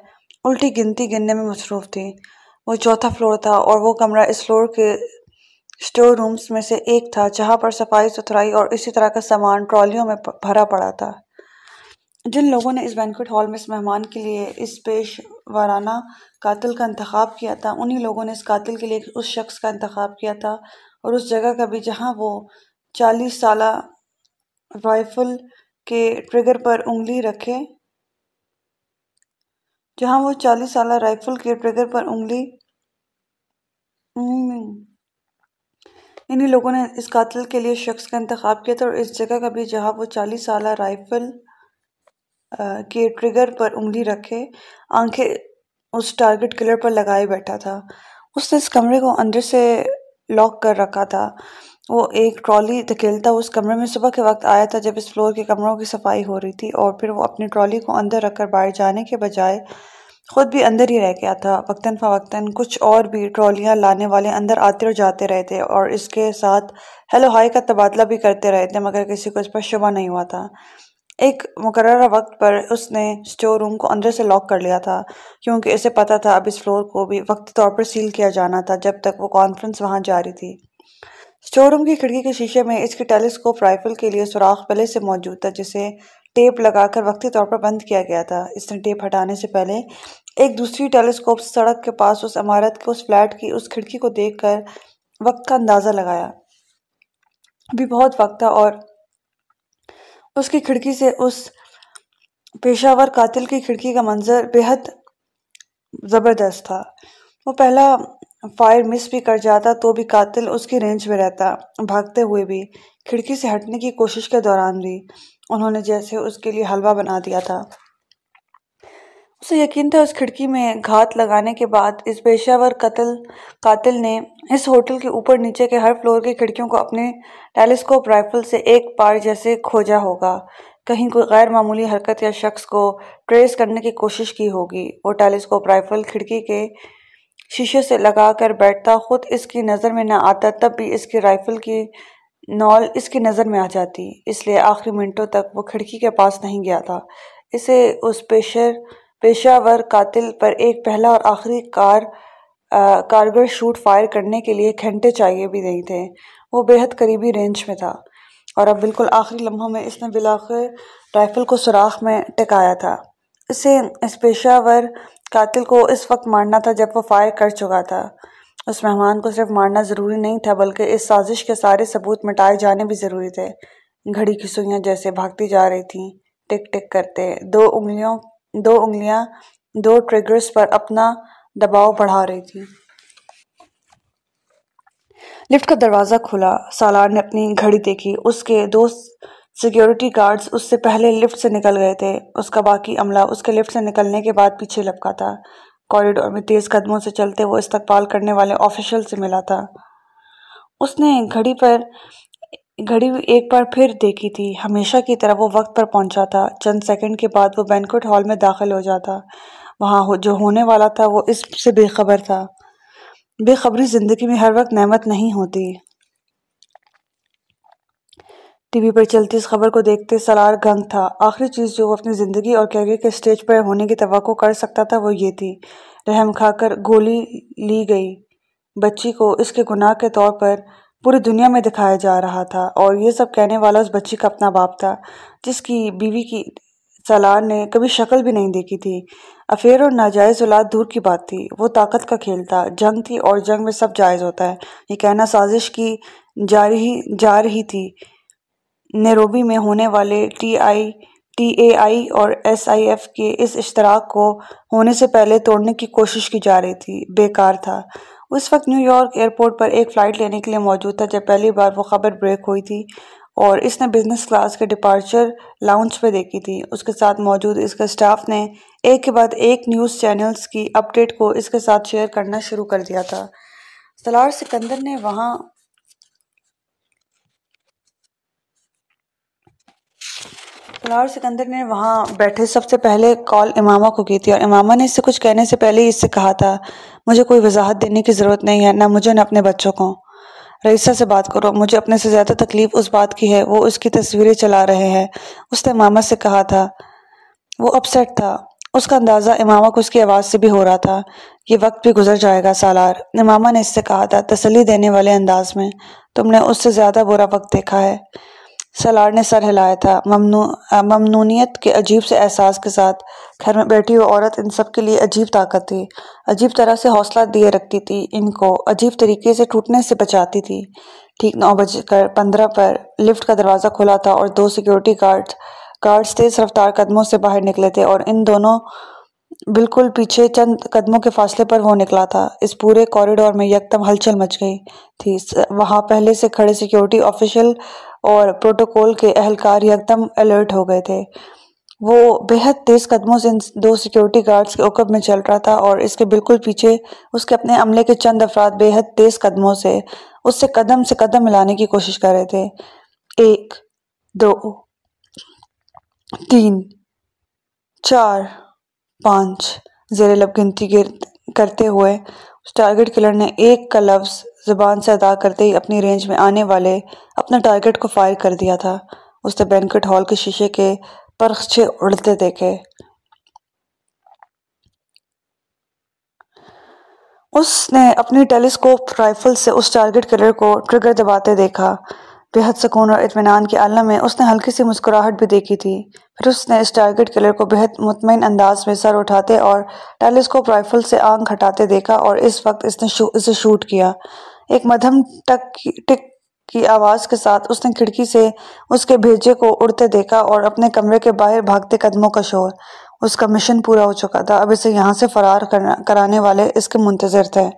الٹی گنتی گننے میں مصروف تھی۔ وہ چوتھا فلور تھا اور وہ کمرہ اس فلور کے اسٹور رومز میں سے ایک تھا جہاں پر صفائی ستھرائی اور اسی طرح کا سامان ٹرالیوں میں بھرا پڑا تھا۔ جن لوگوں نے اس بینکوٹ ہال میں اس مہمان کے لیے اس پیش وارانہ قاتل کا انتخاب کیا تھا، انہی لوگوں نے اس قاتل کے لیے اس شخص کا انتخاب کیا تھا اور اس جگہ کا بھی جہاں وہ چالیس سالہ رائفل کے ٹریگر پر انگلی رکھے، جہاں وہ چالیس سالہ رائفل کے ٹریگر پر انگلی انہی لوگوں نے اس قاتل کے لیے شخص کا انتخاب کیا تھا اور اس جگہ کا بھی جہاں وہ چالیس سالہ رائفل کے ٹریگر پر انگلی رکھے، آنکھیں اس ٹارگٹ کلر پر لگائے بیٹھا تھا۔ اس نے اس کمرے کو اندر سے لاک کر رکھا تھا۔ وہ ایک ٹرالی دھکیلتا اس کمرے میں صبح کے وقت آیا تھا جب اس فلور کے کمروں کی صفائی ہو رہی تھی اور پھر وہ اپنی ٹرالی کو اندر رکھ کر باہر جانے کے بجائے خود بھی اندر ہی رہ گیا تھا۔ وقتاً فوقتاً کچھ اور بھی ٹرالیاں لانے والے اندر آتے اور جاتے رہے تھے اور اس کے ساتھ ہیلو ہائی کا تبادلہ بھی کرتے رہے تھے، مگر کسی کو اس پر شبہ نہیں ہوا تھا۔ ایک مقررہ وقت پر اس نے اسٹور روم کو اندر سے لاک کر لیا تھا، کیونکہ اسے پتا تھا اب اس فلور کو بھی وقتی طور پر سیل کیا جانا تھا جب تک وہ کانفرنس وہاں جاری تھی۔ اسٹور روم کی کھڑکی کے شیشے میں اس کی ٹیلیسکوپ رائفل کے لیے سوراخ پہلے سے موجود تھا، جسے ٹیپ لگا کر وقتی طور پر بند کیا گیا تھا۔ اس نے ٹیپ ہٹانے سے پہلے ایک دوسری ٹیلیسکوپ سڑک کے پاس اس عمارت کے اس فلیٹ کی، اس کھڑکی کو دیکھ کر وقت کا اندازہ لگایا۔ ابھی بہت وقت تھا اور اس کی کھڑکی سے اس پیشہ ور قاتل کی کھڑکی کا منظر بے حد زبردست تھا۔ وہ پہلا فائر مس بھی کر جاتا تو بھی قاتل اس کی رینج میں رہتا، بھاگتے ہوئے بھی، کھڑکی سے ہٹنے کی کوشش کے دوران بھی۔ انہوں نے جیسے اس کے لیے حلوہ بنا دیا تھا۔ اسے یقین تھا اس کھڑکی میں گھات لگانے کے بعد اس پیشہ ور قتل، قاتل نے اس ہوٹل کے اوپر نیچے کے ہر فلور کی کھڑکیوں کو اپنے ٹیلیسکوپ رائفل سے ایک پار جیسے کھوجا ہوگا۔ کہیں کوئی غیر معمولی حرکت یا شخص کو ٹریس کرنے کی کوشش کی ہوگی۔ وہ ٹیلیسکوپ رائفل کھڑکی کے شیشے سے لگا کر بیٹھتا خود اس کی نظر میں نہ آتا، تب بھی اس کی رائفل کی نول اس کی نظر میں آ جاتی۔ اس لیے آخری منٹوں تک وہ کھڑکی کے پاس نہیں گیا تھا۔ اسے اس پیشر پیشہ ور قاتل پر ایک پہلا اور آخری کار کارگر شوٹ فائر کرنے کے لیے گھنٹے چاہیے بھی نہیں تھے۔ وہ بے حد قریبی رینج میں تھا۔ اور اب بالکل آخری لمحوں میں اس نے بلاخر رائفل کو سوراخ میں ٹکایا تھا۔ اسے اس پیشہ ور قاتل کو اس وقت مارنا تھا جب وہ فائر کر چکا تھا۔ اس مہمان کو صرف مارنا ضروری نہیں تھا، بلکہ اس سازش کے سارے ثبوت مٹائے جانے بھی ضروری تھے۔ گھڑی کی سوئیاں جیسے بھاگتی جا رہی تھیں، ٹک ٹک کرتے۔ دو انگلیوں، دو انگلیاں، دو ٹریگرز پر اپنا دباؤ بڑھا رہی تھی لفٹ کا دروازہ کھلا۔ سالار نے اپنی گھڑی دیکھی۔ اس کے دو سیکیورٹی گارڈز اس سے پہلے لفٹ سے نکل گئے تھے۔ اس کا باقی عملہ اس کے لفٹ سے نکلنے کے بعد پیچھے لپکا تھا۔ کوریڈور میں تیز قدموں سے چلتے وہ استقبال کرنے والے آفیشل سے ملا تھا۔ اس نے گھڑی پر گھڑی ایک بار پھر دیکھی تھی۔ ہمیشہ کی طرح وہ وقت پر پہنچا تھا۔ چند سیکنڈ کے بعد وہ بینکوٹ ہال میں داخل ہو جاتا۔ وہاں جو ہونے والا تھا وہ اس سے بے خبر تھا۔ بے خبری زندگی میں ہر وقت نعمت نہیں ہوتی۔ ٹی وی پر چلتی اس خبر کو دیکھتے سلار گنگ تھا۔ آخری چیز جو وہ اپنی زندگی اور کیریئر کے سٹیج پر ہونے کی توقع کر سکتا تھا وہ یہ تھی۔ رحم کھا کر گولی لی گئی۔ بچی کو اس کے گناہ کے طور پر پوری دنیا میں دکھایا جا رہا تھا اور یہ سب کہنے والا اس بچی کا اپنا باپ تھا، جس کی بیوی کی سالار نے کبھی شکل بھی نہیں دیکھی تھی۔ افیر اور ناجائز اولاد دور کی بات تھی۔ وہ طاقت کا کھیل تھا۔ جنگ تھی اور جنگ میں سب جائز ہوتا ہے۔ یہ کہنا سازش کی جاری ہی جا رہی تھی۔ نیروبی میں ہونے والے ٹی آئی، ٹی اے آئی اور ایس آئی ایف کے اس اشتراک کو ہونے سے پہلے توڑنے کی کوشش کی جا رہی تھی، بیکار تھا۔ اس وقت نیو یارک ایئرپورٹ پر ایک فلائٹ لینے کے لیے موجود تھا جب پہلی بار وہ خبر بریک ہوئی تھی اور اس نے بزنس کلاس کے ڈپارچر لاؤنچ پہ دیکھی تھی۔ اس کے ساتھ موجود اس کے سٹاف نے ایک کے بعد ایک نیوز چینلز کی اپڈیٹ کو اس کے ساتھ شیئر کرنا شروع کر دیا تھا۔ سلار سکندر نے وہاں سلار سکندر نے وہاں بیٹھے سب سے پہلے کال امامہ کو کی تھی اور امامہ نے اس سے کچھ کہنے سے پہلے ہی اس سے کہا تھا، مجھے کوئی وضاحت دینے کی ضرورت نہیں ہے، نہ مجھے نہ اپنے بچوں کو۔ رئیسہ سے بات کرو، مجھے اپنے سے زیادہ تکلیف اس بات کی ہے، وہ اس کی تصویریں چلا رہے ہیں۔ اس نے امامہ سے کہا تھا، وہ اپسیٹ تھا۔ اس کا اندازہ امامہ کو اس کی آواز سے بھی ہو رہا تھا۔ یہ وقت بھی گزر جائے گا، سالار۔ امامہ نے اس سے کہا تھا، تسلی دینے والے انداز میں، تم نے اس سے زیادہ برا وقت دیکھا ہے۔ سلار نے سر ہلایا تھا۔ ممنونیت کے عجیب سے احساس کے ساتھ گھر میں بیٹھی ہوئی عورت ان سب کے لیے عجیب طاقت تھی، عجیب طرح سے حوصلہ دیے رکھتی تھی، ان کو عجیب طریقے سے ٹوٹنے سے بچاتی تھی۔ ٹھیک نو بج کر پندرہ پر لفٹ کا دروازہ کھلا تھا اور دو سیکیورٹی گارڈ گارڈز تیز رفتار قدموں سے باہر نکلے تھے اور ان دونوں بالکل پیچھے چند قدموں کے فاصلے پر وہ نکلا تھا۔ اس پورے کوریڈور میں یکدم ہلچل مچ گئی تھی۔ وہاں پہلے سے کھڑے سیکیورٹی آفیشل اور پروٹوکول کے اہلکار یکدم الرٹ ہو گئے تھے۔ وہ بہت تیز قدموں سے دو سیکیورٹی گارڈز کے عقب میں چل رہا تھا اور اس کے بالکل پیچھے اس کے اپنے عملے کے چند افراد بہت تیز قدموں سے اس سے قدم سے قدم ملانے کی کوشش کر رہے تھے۔ ایک، دو، تین، چار، پانچ۔ زیر لب گنتی کرتے ہوئے اس ٹارگٹ کلر نے ایک کا لفظ زبان سے ادا کرتے ہی اپنی رینج میں آنے والے اپنے ٹارگٹ کو فائر کر دیا تھا۔ اس نے بینکٹ ہال کے شیشے کے پرخچے اڑتے دیکھے۔ اس نے اپنی ٹیلیسکوپ رائفل سے اس ٹارگٹ کلر کو ٹریگر دباتے دیکھا۔ بہت سکون اور اطمینان کے عالم میں اس نے ہلکی سی مسکراہٹ بھی دیکھی تھی۔ پھر اس نے اس ٹارگٹ کلر کو بہت مطمئن انداز میں سر اٹھاتے اور ٹیلیسکوپ رائفل سے آنکھ ہٹاتے دیکھا اور اس وقت اس نے اسے شوٹ کیا۔ ایک مدھم ٹک ٹک کی آواز کے ساتھ اس نے کھڑکی سے اس کے بھیجے کو اڑتے دیکھا اور اپنے کمرے کے باہر بھاگتے قدموں کا شور۔ اس کا مشن پورا ہو چکا تھا۔ اب اسے یہاں سے فرار کرانے والے اس کے منتظر تھے۔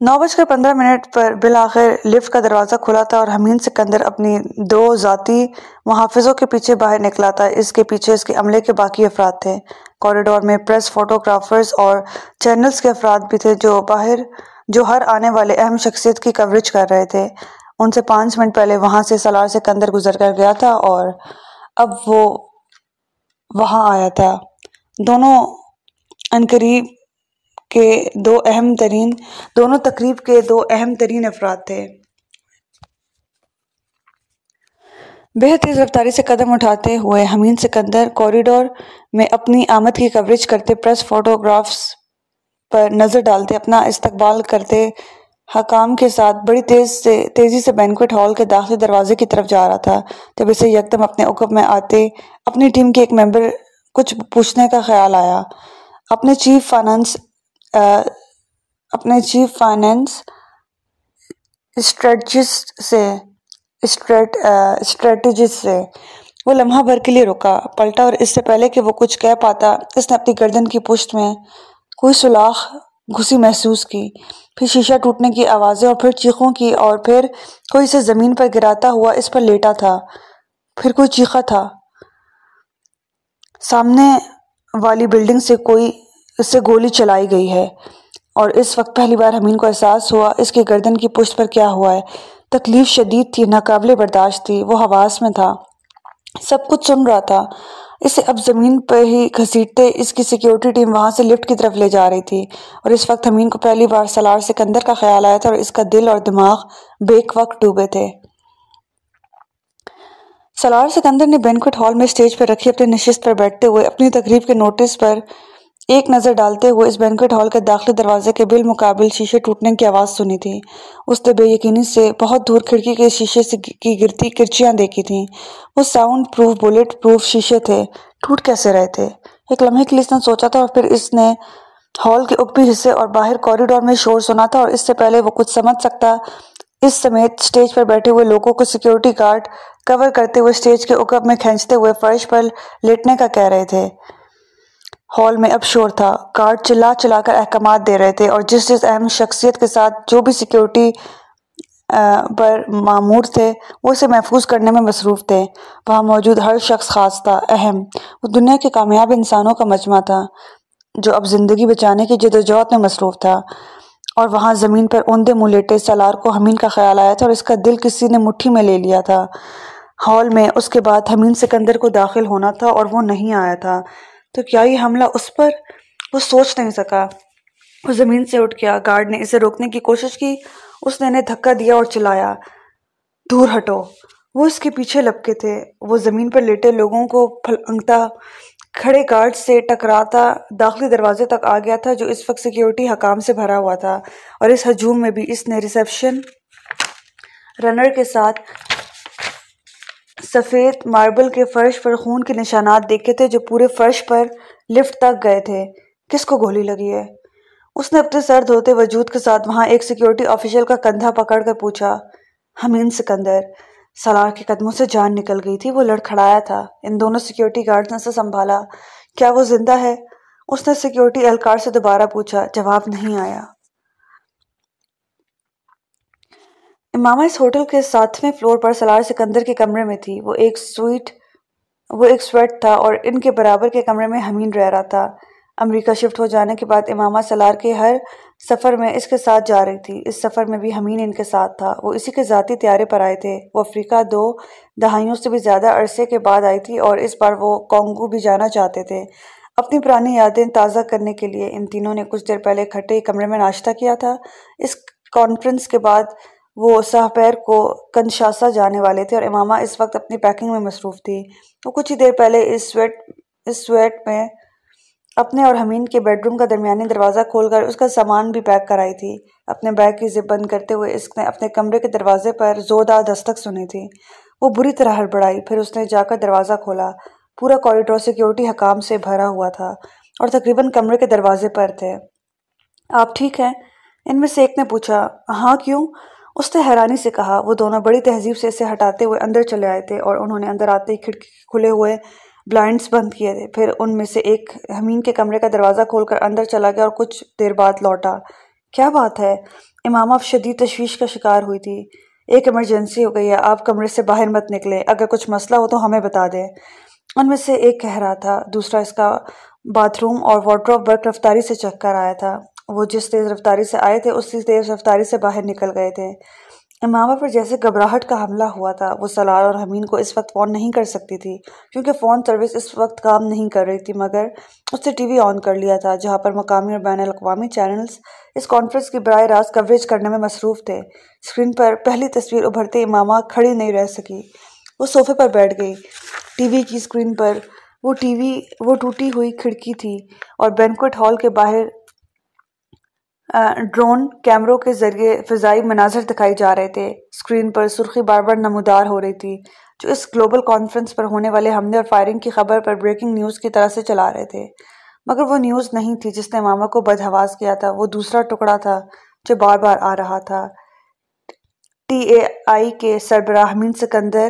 نو بج کر پندرہ منٹ پر بالآخر لفٹ کا دروازہ کھلا تھا اور حمین سکندر اپنی دو ذاتی محافظوں کے پیچھے باہر نکلا تھا۔ اس کے پیچھے اس کے عملے کے باقی افراد تھے۔ کوریڈور میں پریس فوٹوگرافرز اور چینلز کے افراد بھی تھے جو باہر، جو ہر آنے والے اہم شخصیت کی کوریج کر رہے تھے۔ ان سے پانچ منٹ پہلے وہاں سے سلار سکندر گزر کر گیا تھا اور اب وہ وہاں آیا تھا۔ دونوں انقریب کے دو اہم ترین، دونوں تقریب کے دو اہم ترین افراد تھے۔ بہت تیز رفتاری سے قدم اٹھاتے ہوئے حمین سکندر کوریڈور میں اپنی آمد کی کوریج کرتے پریس فوٹوگرافز پر نظر ڈالتے، اپنا استقبال کرتے حکام کے ساتھ بڑی تیز سے، تیزی سے بینکوٹ ہال کے داخلی دروازے کی طرف جا رہا تھا۔ جب اسے یکدم اپنے عقب میں آتے، اپنی ٹیم کے ایک ممبر کچھ پوچھنے کا خیال آیا۔ اپنے چیف فائنانس اپنے چیف فائنانس اسٹریٹجسٹ سے اسٹریٹجسٹ سے وہ لمحہ بھر کے لیے رکا۔ پلٹا اور اس سے پہلے کہ وہ کچھ کہہ پاتا، اس نے اپنی گردن کی پشت میں کوئی سلاخ گھسی محسوس کی۔ پھر شیشہ ٹوٹنے کی آوازیں اور پھر چیخوں کی اور پھر کوئی اسے زمین پر گراتا ہوا اس پر لیٹا تھا۔ پھر کوئی چیخا تھا۔ سامنے والی بلڈنگ سے کوئی اس سے گولی چلائی گئی ہے۔ اور اس وقت پہلی بار ہمین کو احساس ہوا، اس کی گردن کی پشت پر کیا ہوا ہے۔ تکلیف شدید تھی، ناقابل برداشت تھی، وہ حواس میں تھا۔ سب کچھ سن رہا تھا۔ اسے اب زمین پر ہی گھسیٹتے اس کی سیکیورٹی ٹیم وہاں سے لفٹ کی طرف لے جا رہی تھی۔ اور اس وقت ہمین کو پہلی بار سلار سکندر کا خیال آیا تھا اور اس کا دل اور دماغ بیک وقت ڈوبے تھے۔ سلار سکندر نے بینکوٹ ہال میں اسٹیج پر رکھی اپنی نشست پر بیٹھتے ہوئے اپنی تقریب کے نوٹس پر ایک نظر ڈالتے ہوئے اس بینکٹ ہال کے داخلی دروازے کے بالمقابل شیشے ٹوٹنے کی آواز سنی تھی۔ اس نے بے یقینی سے بہت دور کھڑکی کے شیشے کی گرتی کرچیاں دیکھی تھیں۔ وہ ساؤنڈ پروف، بلیٹ پروف شیشے تھے۔ ٹوٹ کیسے رہے تھے؟ ایک لمحے کے لیے اس نے سوچا تھا اور پھر اس نے ہال کے اکبی حصے اور باہر کوریڈور میں شور سنا تھا اور اس سے پہلے وہ کچھ سمجھ سکتا اس سمیت سٹیج پر بیٹھے ہوئے لوگوں کو سیکیورٹی گارڈ کور کرتے ہوئے سٹیج کے اکب میں کھینچتے ہوئے فرش پر لیٹنے کا کہہ رہے تھے۔ ہال میں اب شور تھا۔ گارڈ چلا چلا کر احکامات دے رہے تھے اور جس جس اہم شخصیت کے ساتھ جو بھی سیکیورٹی پر معمور تھے، وہ اسے محفوظ کرنے میں مصروف تھے۔ وہاں موجود ہر شخص خاص تھا، اہم۔ وہ دنیا کے کامیاب انسانوں کا مجمع تھا، جو اب زندگی بچانے کی جد وجہد میں مصروف تھا۔ اور وہاں زمین پر اوندے منہ لیٹے سالار کو حمین کا خیال آیا تھا اور اس کا دل کسی نے مٹھی میں لے لیا تھا۔ ہال میں اس کے بعد حمین سکندر کو داخل ہونا تھا اور وہ نہیں آیا تھا۔ تو کیا یہ حملہ اس پر؟ وہ سوچ نہیں سکا۔ وہ زمین سے اٹھ گیا۔ گارڈ نے اسے روکنے کی کوشش کی۔ اس نے انہیں دھکا دیا اور چلایا۔ دور ہٹو۔ وہ اس کے پیچھے لپکے تھے۔ وہ زمین پر لیٹے لوگوں کو پھلنگتا کھڑے گارڈ سے ٹکراتا۔ داخلی دروازے تک آ گیا تھا جو اس وقت سیکیورٹی حکام سے بھرا ہوا تھا۔ اور اس ہجوم میں بھی اس نے ریسپشن رنر کے ساتھ سفید ماربل کے فرش پر خون کے نشانات دیکھے تھے جو پورے فرش پر لفٹ تک گئے تھے۔ کس کو گولی لگی ہے؟ اس نے اپنے سر دھوتے وجود کے ساتھ وہاں ایک سیکیورٹی آفیشل کا کندھا پکڑ کر پوچھا حمین سکندر، سالار کے قدموں سے جان نکل گئی تھی، وہ لڑکھڑایا تھا۔ ان دونوں سیکیورٹی گارڈ نے اسے سنبھالا۔ کیا وہ زندہ ہے؟ اس نے سیکیورٹی اہلکار سے دوبارہ پوچھا، جواب نہیں آیا۔ امامہ اس ہوٹل کے ساتھویں فلور پر سلار سکندر کے کمرے میں تھی۔ وہ ایک سویٹ، وہ ایک سویٹ تھا اور ان کے برابر کے کمرے میں ہمین رہ رہا تھا۔ امریکہ شفٹ ہو جانے کے بعد امامہ سلار کے ہر سفر میں اس کے ساتھ جا رہی تھی۔ اس سفر میں بھی ہمین ان کے ساتھ تھا۔ وہ اسی کے ذاتی تیارے پر آئے تھے۔ وہ افریقہ دو دہائیوں سے بھی زیادہ عرصے کے بعد آئی تھی اور اس بار وہ کانگو بھی جانا چاہتے تھے۔ اپنی پرانی یادیں تازہ کرنے کے لیے ان تینوں نے کچھ دیر پہلے کھٹے کمرے میں ناشتہ کیا تھا۔ اس کانفرنس کے بعد وہ پیر کو کنشاسا جانے والے تھے اور امامہ اس وقت اپنی پیکنگ میں مصروف تھی۔ وہ کچھ ہی دیر پہلے اس سویٹ اس سویٹ میں اپنے اور حمین کے بیڈ روم کا درمیانی دروازہ کھول کر اس کا سامان بھی پیک کرائی تھی۔ اپنے بیگ کی زب بند کرتے ہوئے اس نے اپنے کمرے کے دروازے پر زوردار دستک سنی تھی۔ وہ بری طرح ہڑبڑائی، پھر اس نے جا کر دروازہ کھولا۔ پورا کوریڈور سیکیورٹی حکام سے بھرا ہوا تھا اور تقریباً کمرے کے دروازے پر تھے۔ آپ ٹھیک ہیں؟ ان میں سے ایک نے پوچھا ہاں کیوں؟ اس نے حیرانی سے کہا، وہ دونوں بڑی تہذیب سے اسے ہٹاتے ہوئے اندر چلے آئے تھے اور انہوں نے اندر آتے ہی کھڑکی کھلے ہوئے بلائنڈز بند کیے تھے۔ پھر ان میں سے ایک ہمین کے کمرے کا دروازہ کھول کر اندر چلا گیا اور کچھ دیر بعد لوٹا۔ کیا بات ہے؟ امامہ شدید تشویش کا شکار ہوئی تھی۔ ایک ایمرجنسی ہو گئی ہے، آپ کمرے سے باہر مت نکلے اگر کچھ مسئلہ ہو تو ہمیں بتا دیں۔ ان میں سے ایک کہہ رہا تھا، دوسرا اس کا باتھ روم اور وارڈروب برق رفتاری سے چک کر آیا تھا۔ وہ جس تیز رفتاری سے آئے تھے اسی تیز رفتاری سے باہر نکل گئے تھے۔ امامہ پر جیسے گھبراہٹ کا حملہ ہوا تھا، وہ سلار اور حمین کو اس وقت فون نہیں کر سکتی تھی، کیونکہ فون سروس اس وقت کام نہیں کر رہی تھی، مگر اس نے ٹی وی آن کر لیا تھا، جہاں پر مقامی اور بین الاقوامی چینلز اس کانفرنس کی براہ راست کوریج کرنے میں مصروف تھے۔ اسکرین پر پہلی تصویر ابھرتے امامہ کھڑی نہیں رہ سکی۔ وہ صوفے پر بیٹھ گئی۔ ٹی وی کی اسکرین پر وہ ٹی وی، وہ ٹوٹی ہوئی کھڑکی تھی اور بینکوٹ ہال کے باہر ڈرون کیمروں کے ذریعے فضائی مناظر دکھائی جا رہے تھے۔ اسکرین پر سرخی بار بار نمودار ہو رہی تھی، جو اس گلوبل کانفرنس پر ہونے والے حملے اور فائرنگ کی خبر پر بریکنگ نیوز کی طرح سے چلا رہے تھے۔ مگر وہ نیوز نہیں تھی جس نے ماما کو بدحواس کیا تھا، وہ دوسرا ٹکڑا تھا جو بار بار آ رہا تھا۔ ٹی اے آئی کے سربراہ حمین سکندر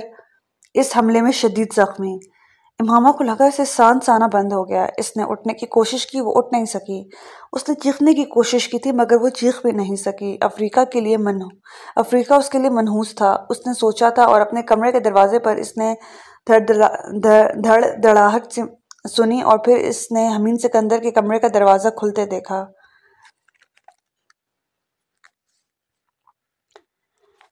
اس حملے میں شدید زخمی۔ امامہ کو لگا اسے سانس آنا بند ہو گیا۔ اس نے اٹھنے کی کوشش کی، وہ اٹھ نہیں سکی۔ اس نے چیخنے کی کوشش کی تھی، مگر وہ چیخ بھی نہیں سکی۔ افریقہ کے لیے منہ افریقہ اس کے لیے منحوس تھا۔ اس نے سوچا تھا اور اپنے کمرے کے دروازے پر اس نے دھڑ دڑاہٹ سنی اور پھر اس نے حمین سکندر کے کمرے کا دروازہ کھلتے دیکھا۔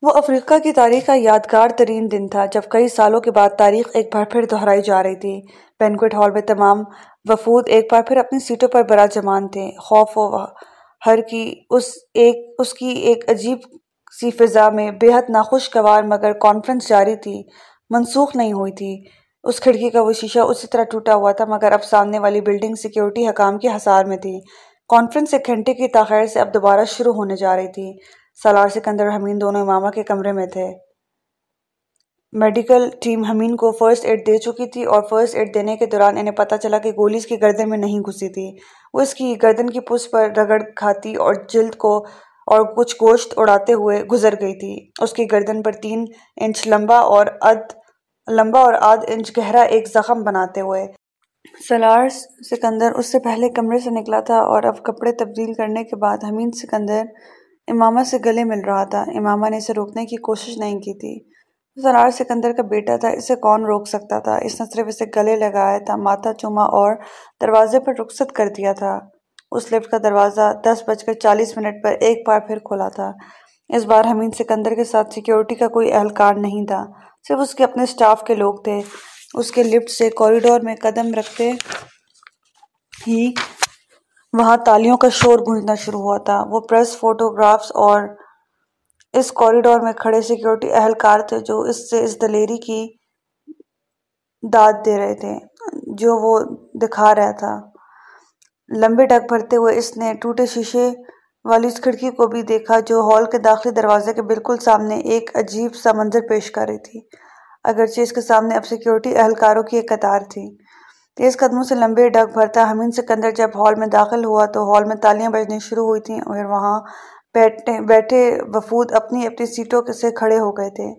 وہ افریقہ کی تاریخ کا یادگار ترین دن تھا جب کئی سالوں کے بعد تاریخ ایک بار پھر دہرائی جا رہی تھی۔ بینکوٹ ہال میں تمام وفود ایک بار پھر اپنی سیٹوں پر برا جمان تھے۔ خوف و ہر کی اس ایک، اس کی ایک عجیب سی فضا میں بے حد ناخوشگوار مگر کانفرنس جاری تھی۔ منسوخ نہیں ہوئی تھی۔ اس کھڑکی کا وہ شیشہ اسی طرح ٹوٹا ہوا تھا مگر اب سامنے والی بلڈنگ سیکیورٹی حکام کے حسار میں تھی۔ کانفرنس ایک گھنٹے کی تاخیر سے اب دوبارہ شروع ہونے جا رہی تھی۔ سالار سکندر اور حمین دونوں امامہ کے کمرے میں تھے۔ میڈیکل ٹیم حمین کو فرسٹ ایڈ دے چکی تھی اور فرسٹ ایڈ دینے کے دوران انہیں پتہ چلا کہ گولی اس کی گردن میں نہیں گھسی تھی۔ وہ اس کی گردن کی پس پر رگڑ کھاتی اور جلد کو اور کچھ گوشت اڑاتے ہوئے گزر گئی تھی۔ اس کی گردن پر تین انچ لمبا اور اد، لمبا اور آدھ انچ گہرا ایک زخم بناتے ہوئے۔ سلار سکندر اس سے پہلے کمرے سے نکلا تھا اور اب کپڑے تبدیل کرنے کے بعد حمین سکندر امامہ سے گلے مل رہا تھا۔ امامہ نے اسے روکنے کی کوشش نہیں کی تھی۔ سرار سکندر کا بیٹا تھا۔ اسے کون روک سکتا تھا؟ اس نے صرف اسے گلے لگایا تھا، ماتھا چوما اور دروازے پر رخصت کر دیا تھا۔ اس لفٹ کا دروازہ دس بج کر چالیس منٹ پر ایک بار پھر کھولا تھا۔ اس بار حمین سکندر کے ساتھ سیکیورٹی کا کوئی اہلکار نہیں تھا۔ صرف اس کے اپنے سٹاف کے لوگ تھے۔ اس کے لفٹ سے کوریڈور میں قدم رکھتے ہی وہاں تالیوں کا شور گونجنا شروع ہوا تھا۔ وہ پریس فوٹوگرافز اور اس کوریڈور میں کھڑے سیکیورٹی اہلکار تھے جو اس سے اس دلیری کی داد دے رہے تھے، جو وہ دکھا رہا تھا۔ لمبے ڈگ بھرتے ہوئے اس نے ٹوٹے شیشے والی اس کھڑکی کو بھی دیکھا جو ہال کے داخلی دروازے کے بالکل سامنے ایک عجیب سا منظر پیش کر رہی تھی، اگرچہ اس کے سامنے اب سیکیورٹی اہلکاروں کی ایک قطار تھی۔ تیز قدموں سے لمبے ڈگ بھرتا حمین سکندر جب ہال میں داخل ہوا تو ہال میں تالیاں بجنی شروع ہوئی تھیں اور وہاں بیٹھے بیٹھے وفود اپنی اپنی سیٹوں سے کھڑے ہو گئے تھے۔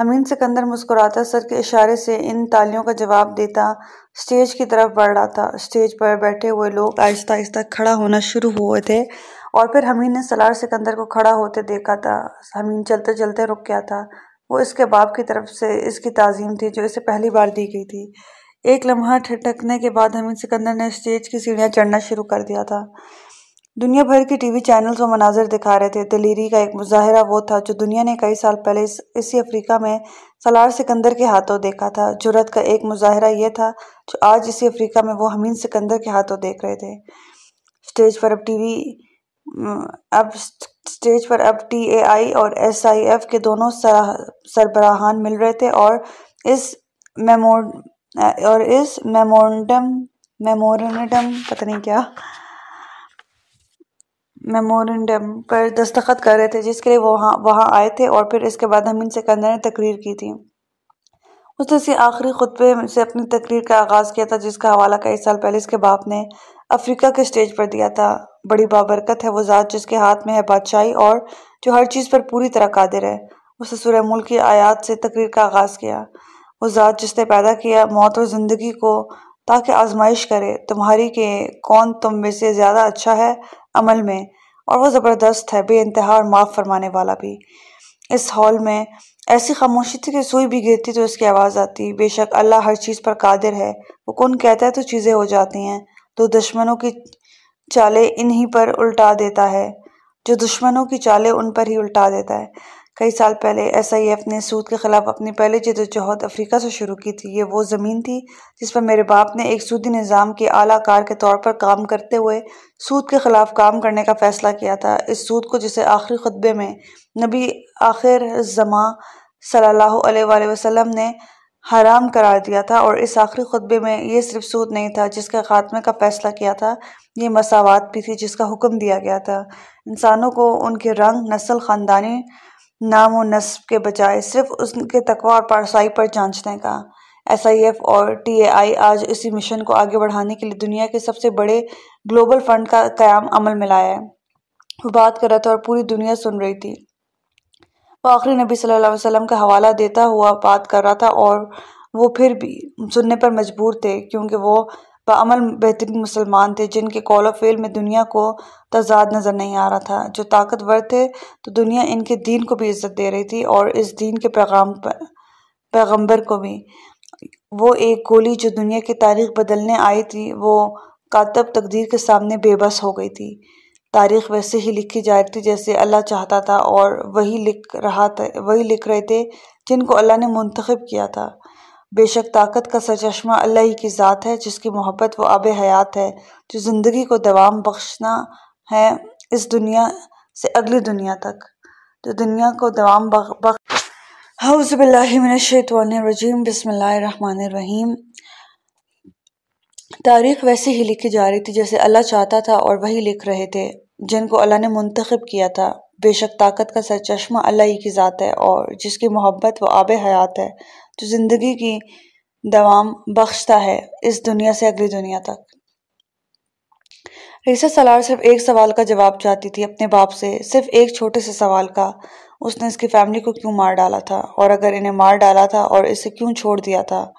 حمین سکندر مسکراتا، سر کے اشارے سے ان تالیوں کا جواب دیتا، اسٹیج کی طرف بڑھ رہا تھا۔ اسٹیج پر بیٹھے ہوئے لوگ آہستہ آہستہ کھڑا ہونا شروع ہوئے تھے اور پھر حمین نے سلار سکندر کو کھڑا ہوتے دیکھا تھا۔ حمین چلتے چلتے رک گیا تھا۔ وہ اس کے باپ کی طرف سے اس کی تعظیم تھی جو اسے پہلی بار دی گئی تھی۔ ایک لمحہ ٹھٹکنے کے بعد حمین سکندر نے اسٹیج کی سیڑھیاں چڑھنا شروع کر دیا تھا۔ دنیا بھر کی ٹی وی چینلز و مناظر دکھا رہے تھے۔ دلیری کا ایک مظاہرہ وہ تھا جو دنیا نے کئی سال پہلے اسی افریقہ میں سلار سکندر کے ہاتھوں دیکھا تھا۔ جرت کا ایک مظاہرہ یہ تھا جو آج اسی افریقہ میں وہ حمین سکندر کے ہاتھوں دیکھ رہے تھے۔ اسٹیج پر اب ٹی وی، اب اسٹیج پر اب ٹی اے آئی اور ایس آئی ایف کے دونوں سربراہان مل رہے تھے اور اس اور اس میمورنڈم میمورنڈم پتہ نہیں کیا میمورنڈم پر دستخط کر رہے تھے، جس کے لیے وہاں وہاں آئے تھے اور پھر اس کے بعد ہمین سکندر نے تقریر کی تھی۔ اس نے اسی آخری خطبے سے اپنی تقریر کا آغاز کیا تھا، جس کا حوالہ کئی سال پہلے اس کے باپ نے افریقہ کے سٹیج پر دیا تھا۔ بڑی بابرکت ہے وہ ذات جس کے ہاتھ میں ہے بادشاہی اور جو ہر چیز پر پوری طرح قادر ہے۔ اس نے سورہ ملک کی آیات سے تقریر کا آغاز کیا۔ وہ ذات جس نے پیدا کیا موت اور زندگی کو تاکہ آزمائش کرے، تمہاری کہ کون تم میں سے زیادہ اچھا ہے عمل میں؟ اور وہ زبردست ہے، بے انتہا اور معاف فرمانے والا بھی۔ اس ہال میں ایسی خاموشی تھی کہ سوئی بھی گرتی تو اس کی آواز آتی۔ بے شک اللہ ہر چیز پر قادر ہے۔ وہ کون کہتا ہے تو چیزیں ہو جاتی ہیں۔ تو دشمنوں کی چالیں انہی پر الٹا دیتا ہے۔ جو دشمنوں کی چالیں ان پر ہی الٹا دیتا ہے۔ کئی سال پہلے ایس آئی ایف نے سود کے خلاف اپنی پہلی جد جہد افریقہ سے شروع کی تھی۔ یہ وہ زمین تھی جس پر میرے باپ نے ایک سودی نظام کے اعلیٰ کار کے طور پر کام کرتے ہوئے سود کے خلاف کام کرنے کا فیصلہ کیا تھا۔ اس سود کو جسے آخری خطبے میں نبی آخر زماں صلی اللہ علیہ وآلہ وسلم نے حرام قرار دیا تھا اور اس آخری خطبے میں یہ صرف سود نہیں تھا جس کا خاتمے کا فیصلہ کیا تھا، یہ مساوات بھی تھی جس کا حکم دیا گیا تھا۔ انسانوں کو ان کے رنگ، نسل، خاندانی نام و نصب کے بجائے صرف اس کے تقوی اور پارسائی پر جانچنے کا۔ ایس آئی ایف اور ٹی اے آئی آج اسی مشن کو آگے بڑھانے کے لیے دنیا کے سب سے بڑے گلوبل فنڈ کا قیام عمل میں لایا ہے۔ وہ بات کر رہا تھا اور پوری دنیا سن رہی تھی۔ وہ آخری نبی صلی اللہ علیہ وسلم کا حوالہ دیتا ہوا بات کر رہا تھا اور وہ پھر بھی سننے پر مجبور تھے کیونکہ وہ بعمل بہترین مسلمان تھے جن کے قول و فعل میں دنیا کو تضاد نظر نہیں آ رہا تھا۔ جو طاقتور تھے تو دنیا ان کے دین کو بھی عزت دے رہی تھی اور اس دین کے پیغام پیغمبر کو بھی۔ وہ ایک گولی جو دنیا کی تاریخ بدلنے آئی تھی، وہ کاتب تقدیر کے سامنے بے بس ہو گئی تھی۔ تاریخ ویسے ہی لکھی جا رہی تھی جیسے اللہ چاہتا تھا اور وہی لکھ رہا تھا وہی لکھ رہے تھے جن کو اللہ نے منتخب کیا تھا۔ بے شک طاقت کا سرچشمہ اللہ ہی کی ذات ہے، جس کی محبت وہ آب حیات ہے، جو زندگی کو دوام بخشنا ہے اس دنیا سے اگلی دنیا تک۔ جو دنیا کو دوام بخش حوض باللہ من الشیطان الرجیم، بسم اللہ الرحمن الرحیم۔ تاریخ ویسے ہی لکھی جا رہی تھی جیسے اللہ چاہتا تھا اور وہی لکھ رہے تھے، جن کو اللہ نے منتخب کیا تھا۔ بے شک طاقت کا سرچشمہ اللہ ہی کی ذات ہے اور جس کی محبت وہ آب حیات ہے۔ جو زندگی کی دوام بخشتا ہے اس دنیا سے اگلی دنیا تک۔ ریسا سلار صرف ایک سوال کا جواب چاہتی تھی اپنے باپ سے، صرف ایک چھوٹے سے سوال کا، اس نے اس کی فیملی کو کیوں مار ڈالا تھا؟ اور اگر انہیں مار ڈالا تھا اور اسے کیوں چھوڑ دیا تھا؟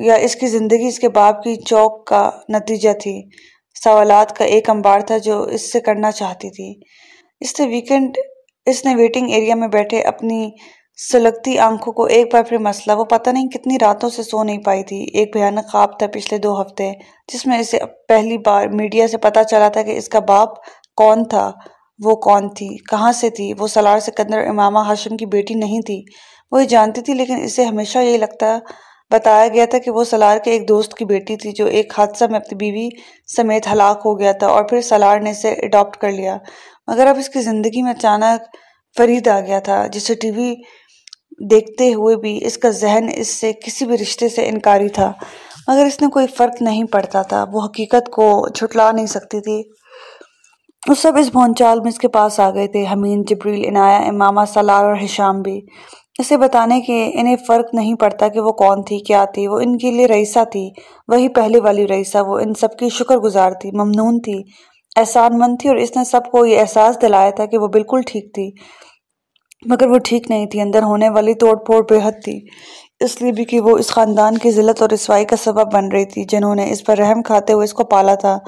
یا اس کی زندگی اس کے باپ کی چوک کا نتیجہ تھی؟ سوالات کا ایک امبار تھا جو اس سے کرنا چاہتی تھی۔ اس نے ویکنڈ اس نے ویٹنگ ایریا میں بیٹھے اپنی سلگتی آنکھوں کو ایک بار پھر مسئلہ، وہ پتہ نہیں کتنی راتوں سے سو نہیں پائی تھی۔ ایک بھیانک خواب تھا پچھلے دو ہفتے، جس میں اسے پہلی بار میڈیا سے پتہ چلا تھا کہ اس کا باپ کون تھا۔ وہ کون تھی؟ کہاں سے تھی؟ وہ سلار سکندر امامہ ہاشم کی بیٹی نہیں تھی۔ وہ یہ جانتی تھی، لیکن اسے ہمیشہ یہی لگتا، بتایا گیا تھا کہ وہ سلار کے ایک دوست کی بیٹی تھی، جو ایک حادثہ میں اپنی بیوی سمیت ہلاک ہو گیا تھا اور پھر سلار نے اسے اڈاپٹ کر لیا۔ مگر اب اس کی زندگی میں اچانک فرید آ گیا تھا، جسے ٹی وی دیکھتے ہوئے بھی اس کا ذہن اس سے کسی بھی رشتے سے انکاری تھا، مگر اس نے کوئی فرق نہیں پڑتا تھا۔ وہ حقیقت کو چھٹلا نہیں سکتی تھی۔ اس سب اس بھونچال میں اس کے پاس آ گئے تھے۔ حمین جبریل، عنایہ، امامہ، سلار اور حشام بھی۔ اسے بتانے کہ انہیں فرق نہیں پڑتا کہ وہ کون تھی، کیا تھی۔ وہ ان کے لیے رئیسہ تھی، وہی پہلے والی رئیسہ۔ وہ ان سب کی شکر گزار تھی، ممنون تھی، احسان مند تھی اور اس نے سب کو یہ احساس دلایا تھا کہ وہ بالکل ٹھیک تھی۔ مگر وہ ٹھیک نہیں تھی، اندر ہونے والی توڑ پھوڑ بے حد تھی۔ اس لیے بھی کہ وہ اس خاندان کی ذلت اور رسوائی کا سبب بن رہی تھی، جنہوں نے اس پر رحم کھاتے ہوئے اس کو پالا تھا۔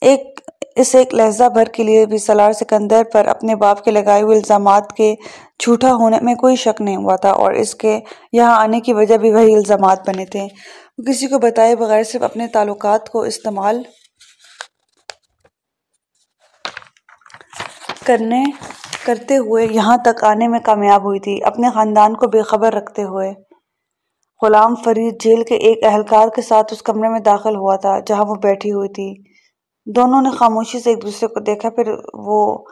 ایک، اس ایک لہجہ بھر کے لیے بھی سلار سکندر پر اپنے باپ کے لگائے ہوئے الزامات کے جھوٹا ہونے میں کوئی شک نہیں ہوا تھا اور اس کے یہاں آنے کی وجہ بھی وہی الزامات بنے تھے۔ وہ کسی کو بتائے بغیر صرف اپنے تعلقات کو استعمال کرنے کرتے ہوئے یہاں تک آنے میں کامیاب ہوئی تھی۔ اپنے خاندان کو بے خبر رکھتے ہوئے غلام فرید جیل کے ایک اہلکار کے ساتھ اس کمرے میں داخل ہوا تھا، جہاں وہ بیٹھی ہوئی تھی۔ دونوں نے خاموشی سے ایک دوسرے کو دیکھا، پھر وہ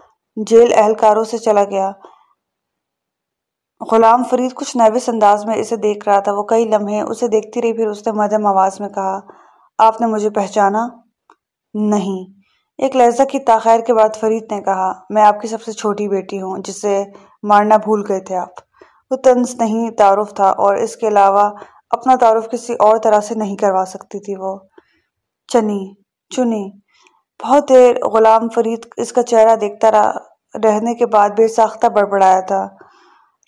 جیل اہلکاروں سے چلا گیا۔ غلام فرید کچھ نروس انداز میں اسے دیکھ رہا تھا، وہ کئی لمحے اسے دیکھتی رہی، پھر اس نے مدھم آواز میں کہا، آپ نے مجھے پہچانا؟ نہیں۔ ایک لہجہ کی تاخیر کے بعد فرید نے کہا، میں آپ کی سب سے چھوٹی بیٹی ہوں، جسے مارنا بھول گئے تھے آپ۔ وہ طنز نہیں، تعارف تھا، اور اس کے علاوہ اپنا تعارف کسی اور طرح سے نہیں کروا سکتی تھی وہ۔ چنی چنی۔ بہت دیر غلام فرید اس کا چہرہ دیکھتا رہا، رہنے کے بعد بے ساختہ بڑبڑایا تھا۔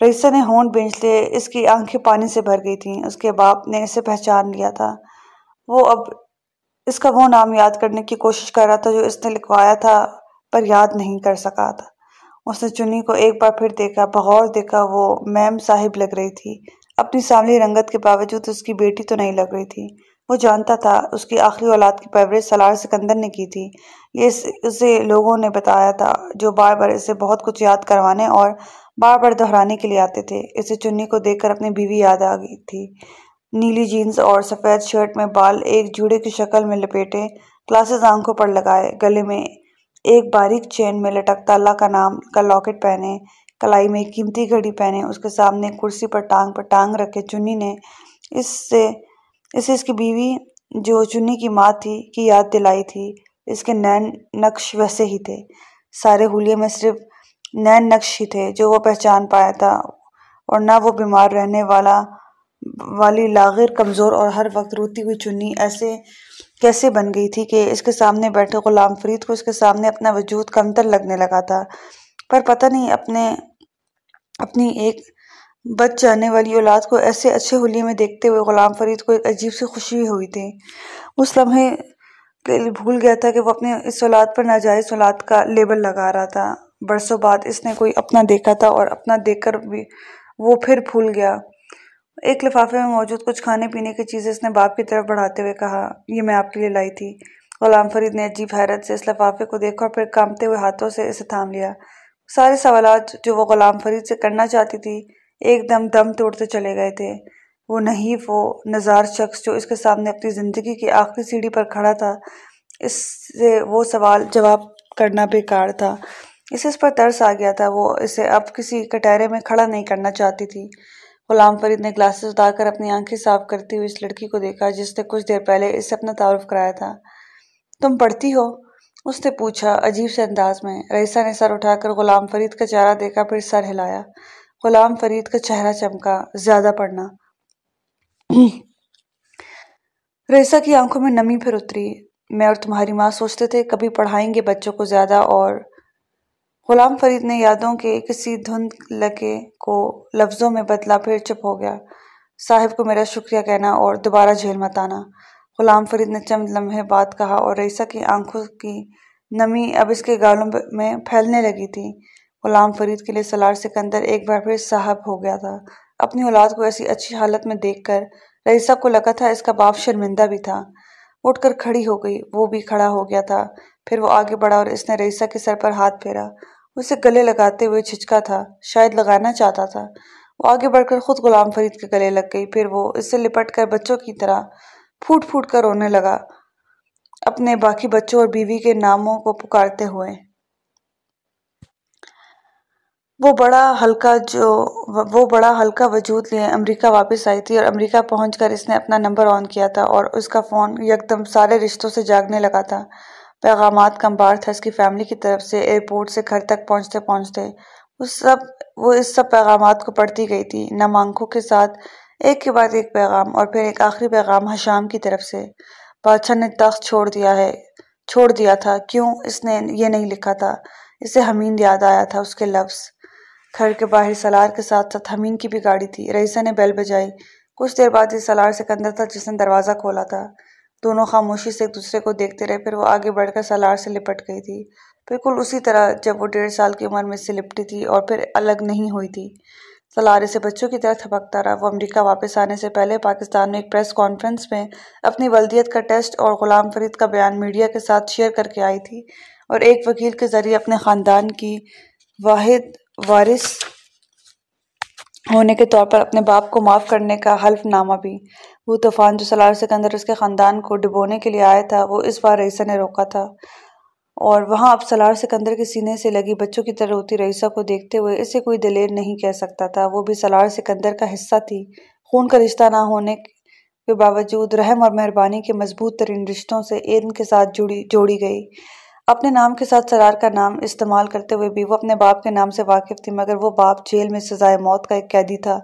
رئیسہ نے ہون بینچ لے اس کی آنکھیں پانی سے بھر گئی تھیں، اس کے باپ نے اسے پہچان لیا تھا۔ وہ اب اس کا وہ نام یاد کرنے کی کوشش کر رہا تھا جو اس نے لکھوایا تھا پر یاد نہیں کر سکا تھا۔ اس نے چنی کو ایک بار پھر دیکھا، بغور دیکھا وہ میم صاحب لگ رہی تھی۔ اپنی ساملی رنگت کے باوجود اس کی بیٹی تو نہیں لگ رہی تھی۔ وہ جانتا تھا اس کی آخری اولاد کی پرورش سلار سکندر نے کی تھی۔ یہ اسے لوگوں نے بتایا تھا جو بار بار اسے بہت کچھ یاد کروانے اور بار بار دہرانے کے لیے آتے تھے۔ اسے چنی کو دیکھ کر اپنی بیوی یاد آ گئی تھی۔ نیلی جینز اور سفید شرٹ میں بال ایک جوڑے کی شکل میں لپیٹے کلاسز آنکھوں پر لگائے، گلے میں ایک باریک چین میں لٹکتا اللہ کا نام، کا لاکٹ پہنے، کلائی میں قیمتی گھڑی پہنے، اس کے سامنے کرسی پر ٹانگ پر ٹانگ رکھے چنی نے۔ اس سے اسے اس کی بیوی، جو چنی کی ماں تھی، کی یاد دلائی تھی، اس کے نین نقش ویسے ہی تھے۔ سارے حلیے میں صرف نین نقش ہی تھے، جو وہ پہچان پایا تھا، اور نہ وہ بیمار رہنے والا والی لاغر کمزور اور ہر وقت روتی ہوئی چنی ایسے کیسے بن گئی تھی کہ اس کے سامنے بیٹھے غلام فرید کو اس کے سامنے اپنا وجود کمتر لگنے لگا تھا۔ پر پتہ نہیں اپنے، اپنی ایک بچ جانے والی اولاد کو ایسے اچھے حلیے میں دیکھتے ہوئے غلام فرید کو ایک عجیب سی خوشی ہوئی تھی۔ اس لمحے بھول گیا تھا کہ وہ اپنے اس اولاد پر ناجائز اولاد کا لیبل لگا رہا تھا۔ برسوں بعد اس نے کوئی اپنا دیکھا تھا اور اپنا دیکھ کر بھی وہ پھر بھول گیا۔ ایک لفافے میں موجود کچھ کھانے پینے کی چیزیں اس نے باپ کی طرف بڑھاتے ہوئے کہا، یہ میں آپ کے لیے لائی تھی۔ غلام فرید نے عجیب حیرت سے اس لفافے کو دیکھا اور پھر کامتے ہوئے ہاتھوں سے اسے تھام لیا۔ سارے سوالات جو وہ غلام فرید سے کرنا چاہتی تھی، ایک دم دم توڑتے چلے گئے تھے۔ وہ نحیف، وہ نظار شخص جو اس کے سامنے اپنی زندگی کی آخری سیڑھی پر کھڑا تھا، اس سے وہ سوال جواب کرنا بیکار تھا۔ اسے اس پر ترس آ گیا تھا۔ وہ اسے اب کسی کٹہرے میں کھڑا نہیں کرنا چاہتی تھی۔ غلام فرید نے گلاسز اتار کر اپنی آنکھیں صاف کرتی ہوئی اس لڑکی کو دیکھا جس نے کچھ دیر پہلے اس سے اپنا تعارف کرایا تھا۔ تم پڑھتی ہو؟ اس نے پوچھا عجیب سے انداز میں۔ رئیسہ نے سر اٹھا کر غلام فرید کا چہرہ دیکھا، پھر سر ہلایا۔ غلام فرید کا چہرہ چمکا، زیادہ پڑھنا۔ رئیسہ کی آنکھوں میں نمی پھر اتری۔ میں اور تمہاری ماں سوچتے تھے، کبھی پڑھائیں گے بچوں کو زیادہ اور غلام فرید نے یادوں کے کسی دھند لگے کو لفظوں میں بدلا پھر چپ ہو گیا۔ صاحب کو میرا شکریہ کہنا اور دوبارہ جھیل مت آنا۔ غلام فرید نے چند لمحے بات کہا اور رئیسہ کی آنکھوں کی نمی اب اس کے گالوں میں پھیلنے لگی تھی۔ غلام فرید کے لیے سلار سکندر ایک بار پھر صاحب ہو گیا تھا۔ اپنی اولاد کو ایسی اچھی حالت میں دیکھ کر رئیسہ کو لگا تھا اس کا باپ شرمندہ بھی تھا۔ اٹھ کر کھڑی ہو گئی، وہ بھی کھڑا ہو گیا تھا۔ پھر وہ آگے بڑھا اور اس نے رئیسہ کے سر پر ہاتھ پھیرا۔ اسے گلے لگاتے ہوئے چھچکا تھا، شاید لگانا چاہتا تھا۔ وہ آگے بڑھ کر خود غلام فرید کے گلے لگ گئی۔ پھر وہ اس سے لپٹ کر بچوں کی طرح پھوٹ پھوٹ کر رونے لگا۔ اپنے باقی بچوں اور بیوی کے ناموں کو پکارتے ہوئے۔ وہ بڑا ہلکا جو وہ بڑا ہلکا وجود لیے امریکہ واپس آئی تھی اور امریکہ پہنچ کر اس نے اپنا نمبر آن کیا تھا اور اس کا فون یکدم سارے رشتوں سے جاگنے لگا تھا۔ پیغامات کا تھا اس کی فیملی کی طرف سے ایئرپورٹ سے گھر تک پہنچتے پہنچتے اس سب، وہ اس سب پیغامات کو پڑھتی گئی تھی نم آنکھوں کے ساتھ ایک کے بعد ایک پیغام اور پھر ایک آخری پیغام حشام کی طرف سے۔ بادشاہ نے تخت چھوڑ دیا ہے، چھوڑ دیا تھا، کیوں؟ اس نے یہ نہیں لکھا تھا، اسے حمید یاد آیا تھا اس کے لفظ۔ گھر کے باہر سالار کے ساتھ ساتھ حمین کی بھی گاڑی تھی، رئیسہ نے بیل بجائی۔ کچھ دیر بعد یہ سالار سکندر تھا جس نے دروازہ کھولا تھا۔ دونوں خاموشی سے ایک دوسرے کو دیکھتے رہے، پھر وہ آگے بڑھ کر سالار سے لپٹ گئی تھی۔ بالکل اسی طرح جب وہ ڈیڑھ سال کی عمر میں سے لپٹی تھی اور پھر الگ نہیں ہوئی تھی۔ سلارے سے بچوں کی طرح تھپکتا رہا۔ وہ امریکہ واپس آنے سے پہلے پاکستان میں ایک پریس کانفرنس میں اپنی ولدیت کا ٹیسٹ اور غلام فرید کا بیان میڈیا کے ساتھ شیئر کر کے آئی تھی اور ایک وکیل کے ذریعے اپنے خاندان کی واحد وارث ہونے کے طور پر اپنے باپ کو معاف کرنے کا حلف نامہ بھی وہ طوفان جو سلار سکندر اس کے خاندان کو ڈبونے کے لیے آیا تھا، وہ اس بار رئیسہ نے روکا تھا۔ اور وہاں اب سلار سکندر کے سینے سے لگی بچوں کی طرح روتی رئیسہ کو دیکھتے ہوئے اسے کوئی دلیر نہیں کہہ سکتا تھا۔ وہ بھی سلار سکندر کا حصہ تھی۔ خون کا رشتہ نہ ہونے کے باوجود رحم اور مہربانی کے مضبوط ترین رشتوں سے ایرن کے ساتھ جڑی، جوڑی گئی۔ اپنے نام کے ساتھ سلار کا نام استعمال کرتے ہوئے بھی وہ اپنے باپ کے نام سے واقف تھی، مگر وہ باپ جیل میں سزائے موت کا ایک قیدی تھا۔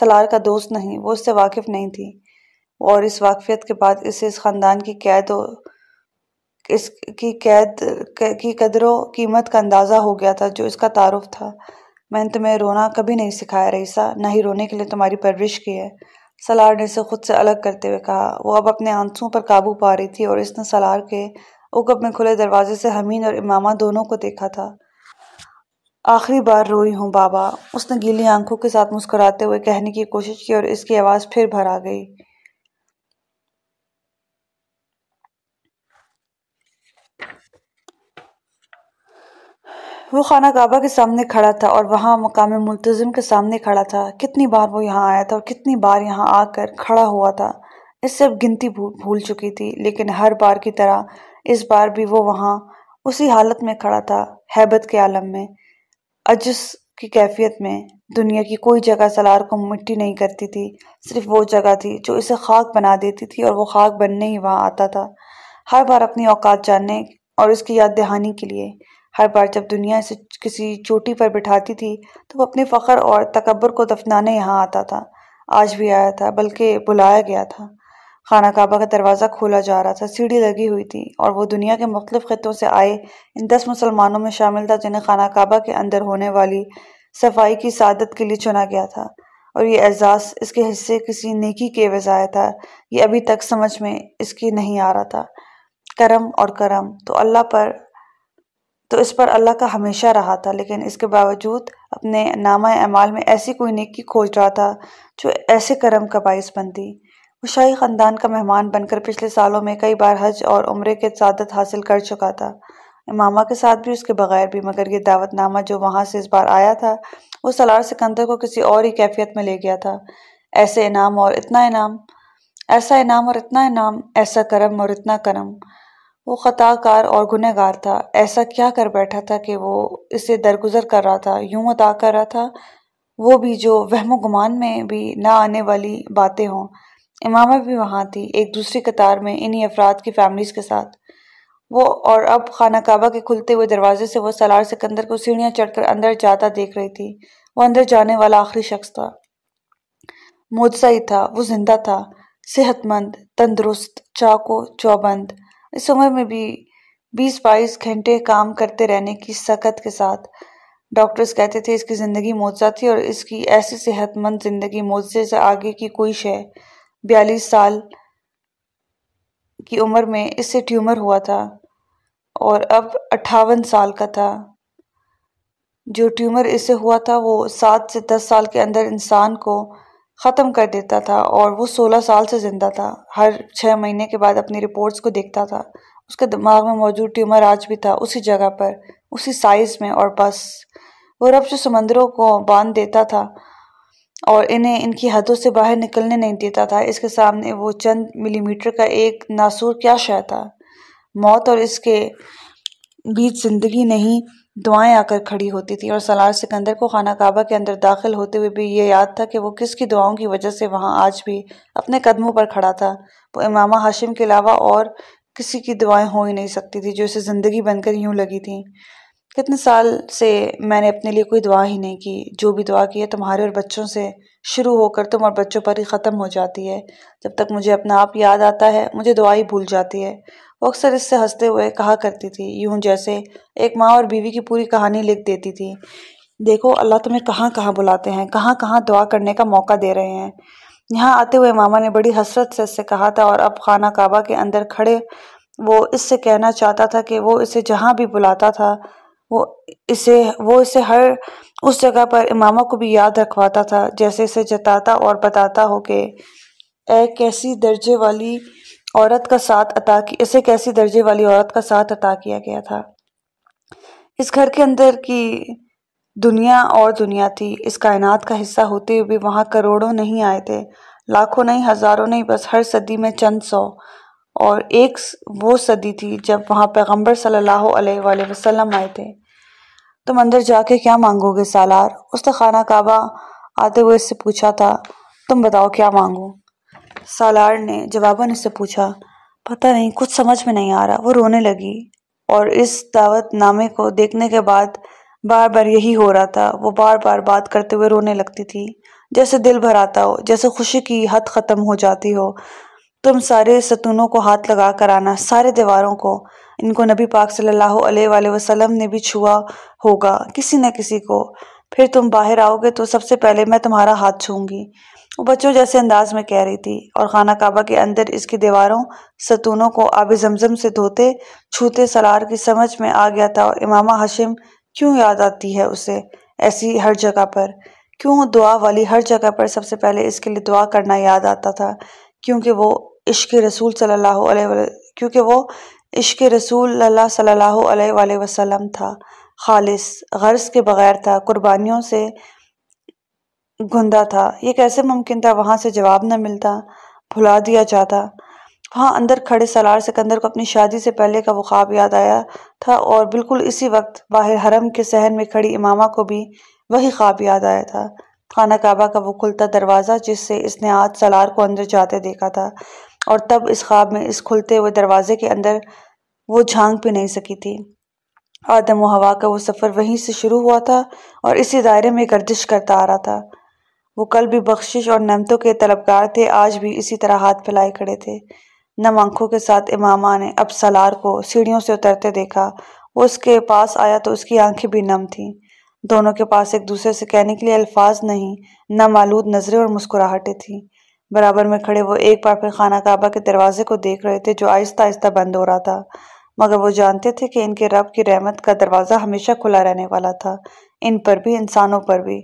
سلار کا دوست نہیں، وہ اس سے واقف نہیں تھی۔ اور اس واقفیت کے بعد اسے اس خاندان کی قید و اس کی قید کی قدر و قیمت کا اندازہ ہو گیا تھا جو اس کا تعارف تھا۔ میں نے تمہیں رونا کبھی نہیں سکھایا رئیسا نہ ہی رونے کے لیے تمہاری پرورش کی ہے۔ سلار نے اسے خود سے الگ کرتے ہوئے کہا۔ وہ اب اپنے آنسوں پر قابو پا رہی تھی اور اس نے سلار کے اوکب میں کھلے دروازے سے حمین اور امامہ دونوں کو دیکھا تھا۔ آخری بار روئی ہوں بابا۔ اس نے گیلی آنکھوں کے ساتھ مسکراتے ہوئے کہنے کی کوشش کی اور اس کی آواز پھر بھر آ گئی۔ وہ خانہ کعبہ کے سامنے کھڑا تھا اور وہاں مقام ملتظم کے سامنے کھڑا تھا۔ کتنی بار وہ یہاں آیا تھا اور کتنی بار یہاں آ کر کھڑا ہوا تھا۔ اس سے اب گنتی بھول چکی تھی، لیکن ہر بار کی طرح اس بار بھی وہ وہاں اسی حالت میں کھڑا تھا، حیبت کے عالم میں، عجز کی کیفیت میں۔ دنیا کی کوئی جگہ سلار کو مٹی نہیں کرتی تھی، صرف وہ جگہ تھی جو اسے خاک بنا دیتی تھی اور وہ خاک بننے ہی وہاں آتا تھا۔ ہر بار اپنی اوقات جاننے اور اس کی یاد دہانی کے لیے ہر بار جب دنیا اسے کسی چوٹی پر بٹھاتی تھی تو وہ اپنے فخر اور تکبر کو دفنانے یہاں آتا تھا۔ آج بھی آیا تھا، بلکہ بلایا گیا تھا۔ خانہ کعبہ کا دروازہ کھولا جا رہا تھا، سیڑھی لگی ہوئی تھی اور وہ دنیا کے مختلف خطوں سے آئے۔ ان دس مسلمانوں میں شامل تھا جنہیں خانہ کعبہ کے اندر ہونے والی صفائی کی سعادت کے لیے چنا گیا تھا۔ اور یہ اعزاز اس کے حصے کسی نیکی کے وضاع تھا۔ یہ ابھی تک سمجھ میں اس کی نہیں آ رہا تھا۔ کرم اور کرم تو اللہ پر تو اس پر اللہ کا ہمیشہ رہا تھا، لیکن اس کے باوجود اپنے نامہ اعمال میں ایسی کوئی نیکی کھوج رہا تھا جو ایسے کرم کا باعث بنتی۔ وہ شاہی خاندان کا مہمان بن کر پچھلے سالوں میں کئی بار حج اور عمرے کے سعادت حاصل کر چکا تھا۔ امامہ کے ساتھ بھی اس کے بغیر بھی، مگر یہ دعوت نامہ جو وہاں سے اس بار آیا تھا، وہ سلار سکندر کو کسی اور ہی کیفیت میں لے گیا تھا۔ ایسے انعام اور اتنا انعام، ایسا انعام اور اتنا انعام، ایسا کرم اور اتنا کرم۔ وہ خطا کار اور گنہ گار تھا۔ ایسا کیا کر بیٹھا تھا کہ وہ اسے درگزر کر رہا تھا، یوں ادا کر رہا تھا؟ وہ بھی جو وہم و گمان میں بھی نہ آنے والی باتیں ہوں۔ امامہ بھی وہاں تھی، ایک دوسری قطار میں انہی افراد کی فیملیز کے ساتھ۔ وہ اور اب خانہ کعبہ کے کھلتے ہوئے دروازے سے وہ سلار سکندر کو سیڑھیاں چڑھ کر اندر جاتا دیکھ رہی تھی۔ وہ اندر جانے والا آخری شخص تھا۔ موجزہ ہی تھا، وہ زندہ تھا صحت مند تندرست، چاقو، چوبند۔ اس عمر میں بھی بیس بائیس گھنٹے کام کرتے رہنے کی سکت کے ساتھ ڈاکٹرز کہتے تھے اس کی زندگی موجزہ تھی اور اس کی ایسی صحت مند زندگی موجزے سے آگے کی کوئی شے بیالیس سال کی عمر میں اس سے ٹیومر ہوا تھا اور اب اٹھاون سال کا تھا۔ جو ٹیومر اس سے ہوا تھا وہ سات سے دس سال کے اندر انسان کو ختم کر دیتا تھا اور وہ سولہ سال سے زندہ تھا۔ ہر چھ مہینے کے بعد اپنی رپورٹس کو دیکھتا تھا۔ اس کے دماغ میں موجود ٹیومر آج بھی تھا، اسی جگہ پر، اسی سائز میں اور بس۔ وہ رب جو سمندروں کو باندھ دیتا تھا اور انہیں ان کی حدوں سے باہر نکلنے نہیں دیتا تھا۔ اس کے سامنے وہ چند ملی میٹر کا ایک ناسور کیا شے تھا۔ موت اور اس کے بیچ زندگی نہیں دعائیں آ کر کھڑی ہوتی تھی اور سلار سکندر کو خانہ کعبہ کے اندر داخل ہوتے ہوئے بھی یہ یاد تھا کہ وہ کس کی دعاؤں کی وجہ سے وہاں آج بھی اپنے قدموں پر کھڑا تھا۔ وہ امامہ ہاشم کے علاوہ اور کسی کی دعائیں ہو ہی نہیں سکتی تھی جو اسے زندگی بن کر یوں لگی تھیں۔ کتنے سال سے میں نے اپنے لیے کوئی دعا ہی نہیں کی۔ جو بھی دعا کی ہے تمہارے اور بچوں سے شروع ہو کر تم اور بچوں پر ہی ختم ہو جاتی ہے۔ جب تک مجھے اپنا آپ یاد آتا ہے، مجھے دعا ہی بھول جاتی ہے۔ وہ اکثر اس سے ہنستے ہوئے کہا کرتی تھی، یوں جیسے ایک ماں اور بیوی کی پوری کہانی لکھ دیتی تھی۔ دیکھو، اللہ تمہیں کہاں کہاں بلاتے ہیں، کہاں کہاں دعا کرنے کا موقع دے رہے ہیں۔ یہاں آتے ہوئے ماما نے بڑی حسرت سے اس سے کہا تھا اور اب خانہ کعبہ کے اندر کھڑے، وہ اس سے کہنا چاہتا تھا کہ وہ اسے جہاں بھی بلاتا تھا، وہ اسے وہ اسے ہر اس جگہ پر امامہ کو بھی یاد رکھواتا تھا، جیسے اسے جتاتا اور بتاتا ہو کہ اے کیسی درجے والی عورت کا ساتھ عطا کی، اسے کیسی درجے والی عورت کا ساتھ عطا کیا گیا تھا۔ اس گھر کے اندر کی دنیا اور دنیا تھی اس کائنات کا حصہ ہوتے ہوئے بھی وہاں کروڑوں نہیں آئے تھے، لاکھوں نہیں، ہزاروں نہیں، بس ہر صدی میں چند سو۔ اور ایک وہ صدی تھی جب وہاں پیغمبر صلی اللہ علیہ وآلہ وسلم آئے تھے۔ تم اندر جا کے کیا مانگو گے سالار؟ اس نے خانہ کعبہ آتے ہوئے اس سے پوچھا تھا، تم بتاؤ کیا مانگو؟ سالار نے جواباً اس سے پوچھا، پتہ نہیں، کچھ سمجھ میں نہیں آ رہا۔ وہ رونے لگی اور اس دعوت نامے کو دیکھنے کے بعد بار بار یہی ہو رہا تھا۔ وہ بار بار بات کرتے ہوئے رونے لگتی تھی۔ جیسے دل بھر آتا ہو، جیسے خوشی کی حد ختم ہو جاتی ہو۔ تم سارے ستونوں کو ہاتھ لگا کر آنا، سارے دیواروں کو۔ ان کو نبی پاک صلی اللہ علیہ وآلہ وسلم نے بھی چھوا ہوگا، کسی نہ کسی کو۔ پھر تم باہر آؤ گے تو سب سے پہلے میں تمہارا ہاتھ چھوں گی۔ وہ بچوں جیسے انداز میں کہہ رہی تھی، اور خانہ کعبہ کے اندر اس کی دیواروں، ستونوں کو آب زمزم سے دھوتے، چھوتے سلار کی سمجھ میں آ گیا تھا اور امامہ حشم کیوں یاد آتی ہے اسے ایسی ہر جگہ پر؟ کیوں دعا والی ہر جگہ پر سب سے پہلے اس کے لیے دعا کرنا یاد آتا تھا؟ کیونکہ وہ عشق رسول صلی اللہ علیہ وآلہ کیونکہ وہ عشق رسول اللہ صلی اللہ علیہ وآلہ وسلم تھا۔ خالص غرض کے بغیر تھا، قربانیوں سے گندہ تھا۔ یہ کیسے ممکن تھا وہاں سے جواب نہ ملتا، بھلا دیا جاتا۔ وہاں اندر کھڑے سالار سکندر کو اپنی شادی سے پہلے کا وہ خواب یاد آیا تھا اور بالکل اسی وقت باہر حرم کے سہن میں کھڑی امامہ کو بھی وہی خواب یاد آیا تھا۔ خانہ کعبہ کا وہ کھلتا دروازہ جس سے اس نے آج سالار کو اندر جاتے دیکھا تھا اور تب اس خواب میں اس کھلتے ہوئے دروازے کے اندر وہ جھانک بھی نہیں سکی تھی۔ آدم و ہوا کا وہ سفر وہیں سے شروع ہوا تھا اور اسی دائرے میں گردش کرتا آ رہا تھا۔ وہ کل بھی بخشش اور نعمتوں کے طلبگار تھے، آج بھی اسی طرح ہاتھ پھیلائے کھڑے تھے۔ نم آنکھوں کے ساتھ امامہ نے اب سالار کو سیڑھیوں سے اترتے دیکھا۔ وہ اس کے پاس آیا تو اس کی آنکھیں بھی نم تھیں۔ دونوں کے پاس ایک دوسرے سے کہنے کے لیے الفاظ نہیں، نہ معلود نظریں اور مسکراہٹیں تھیں۔ برابر میں کھڑے وہ ایک بار پھر خانہ کعبہ کے دروازے کو دیکھ رہے تھے جو آہستہ آہستہ بند ہو رہا تھا۔ مگر وہ جانتے تھے کہ ان کے رب کی رحمت کا دروازہ ہمیشہ کھلا رہنے والا تھا۔ ان پر بھی، انسانوں پر بھی۔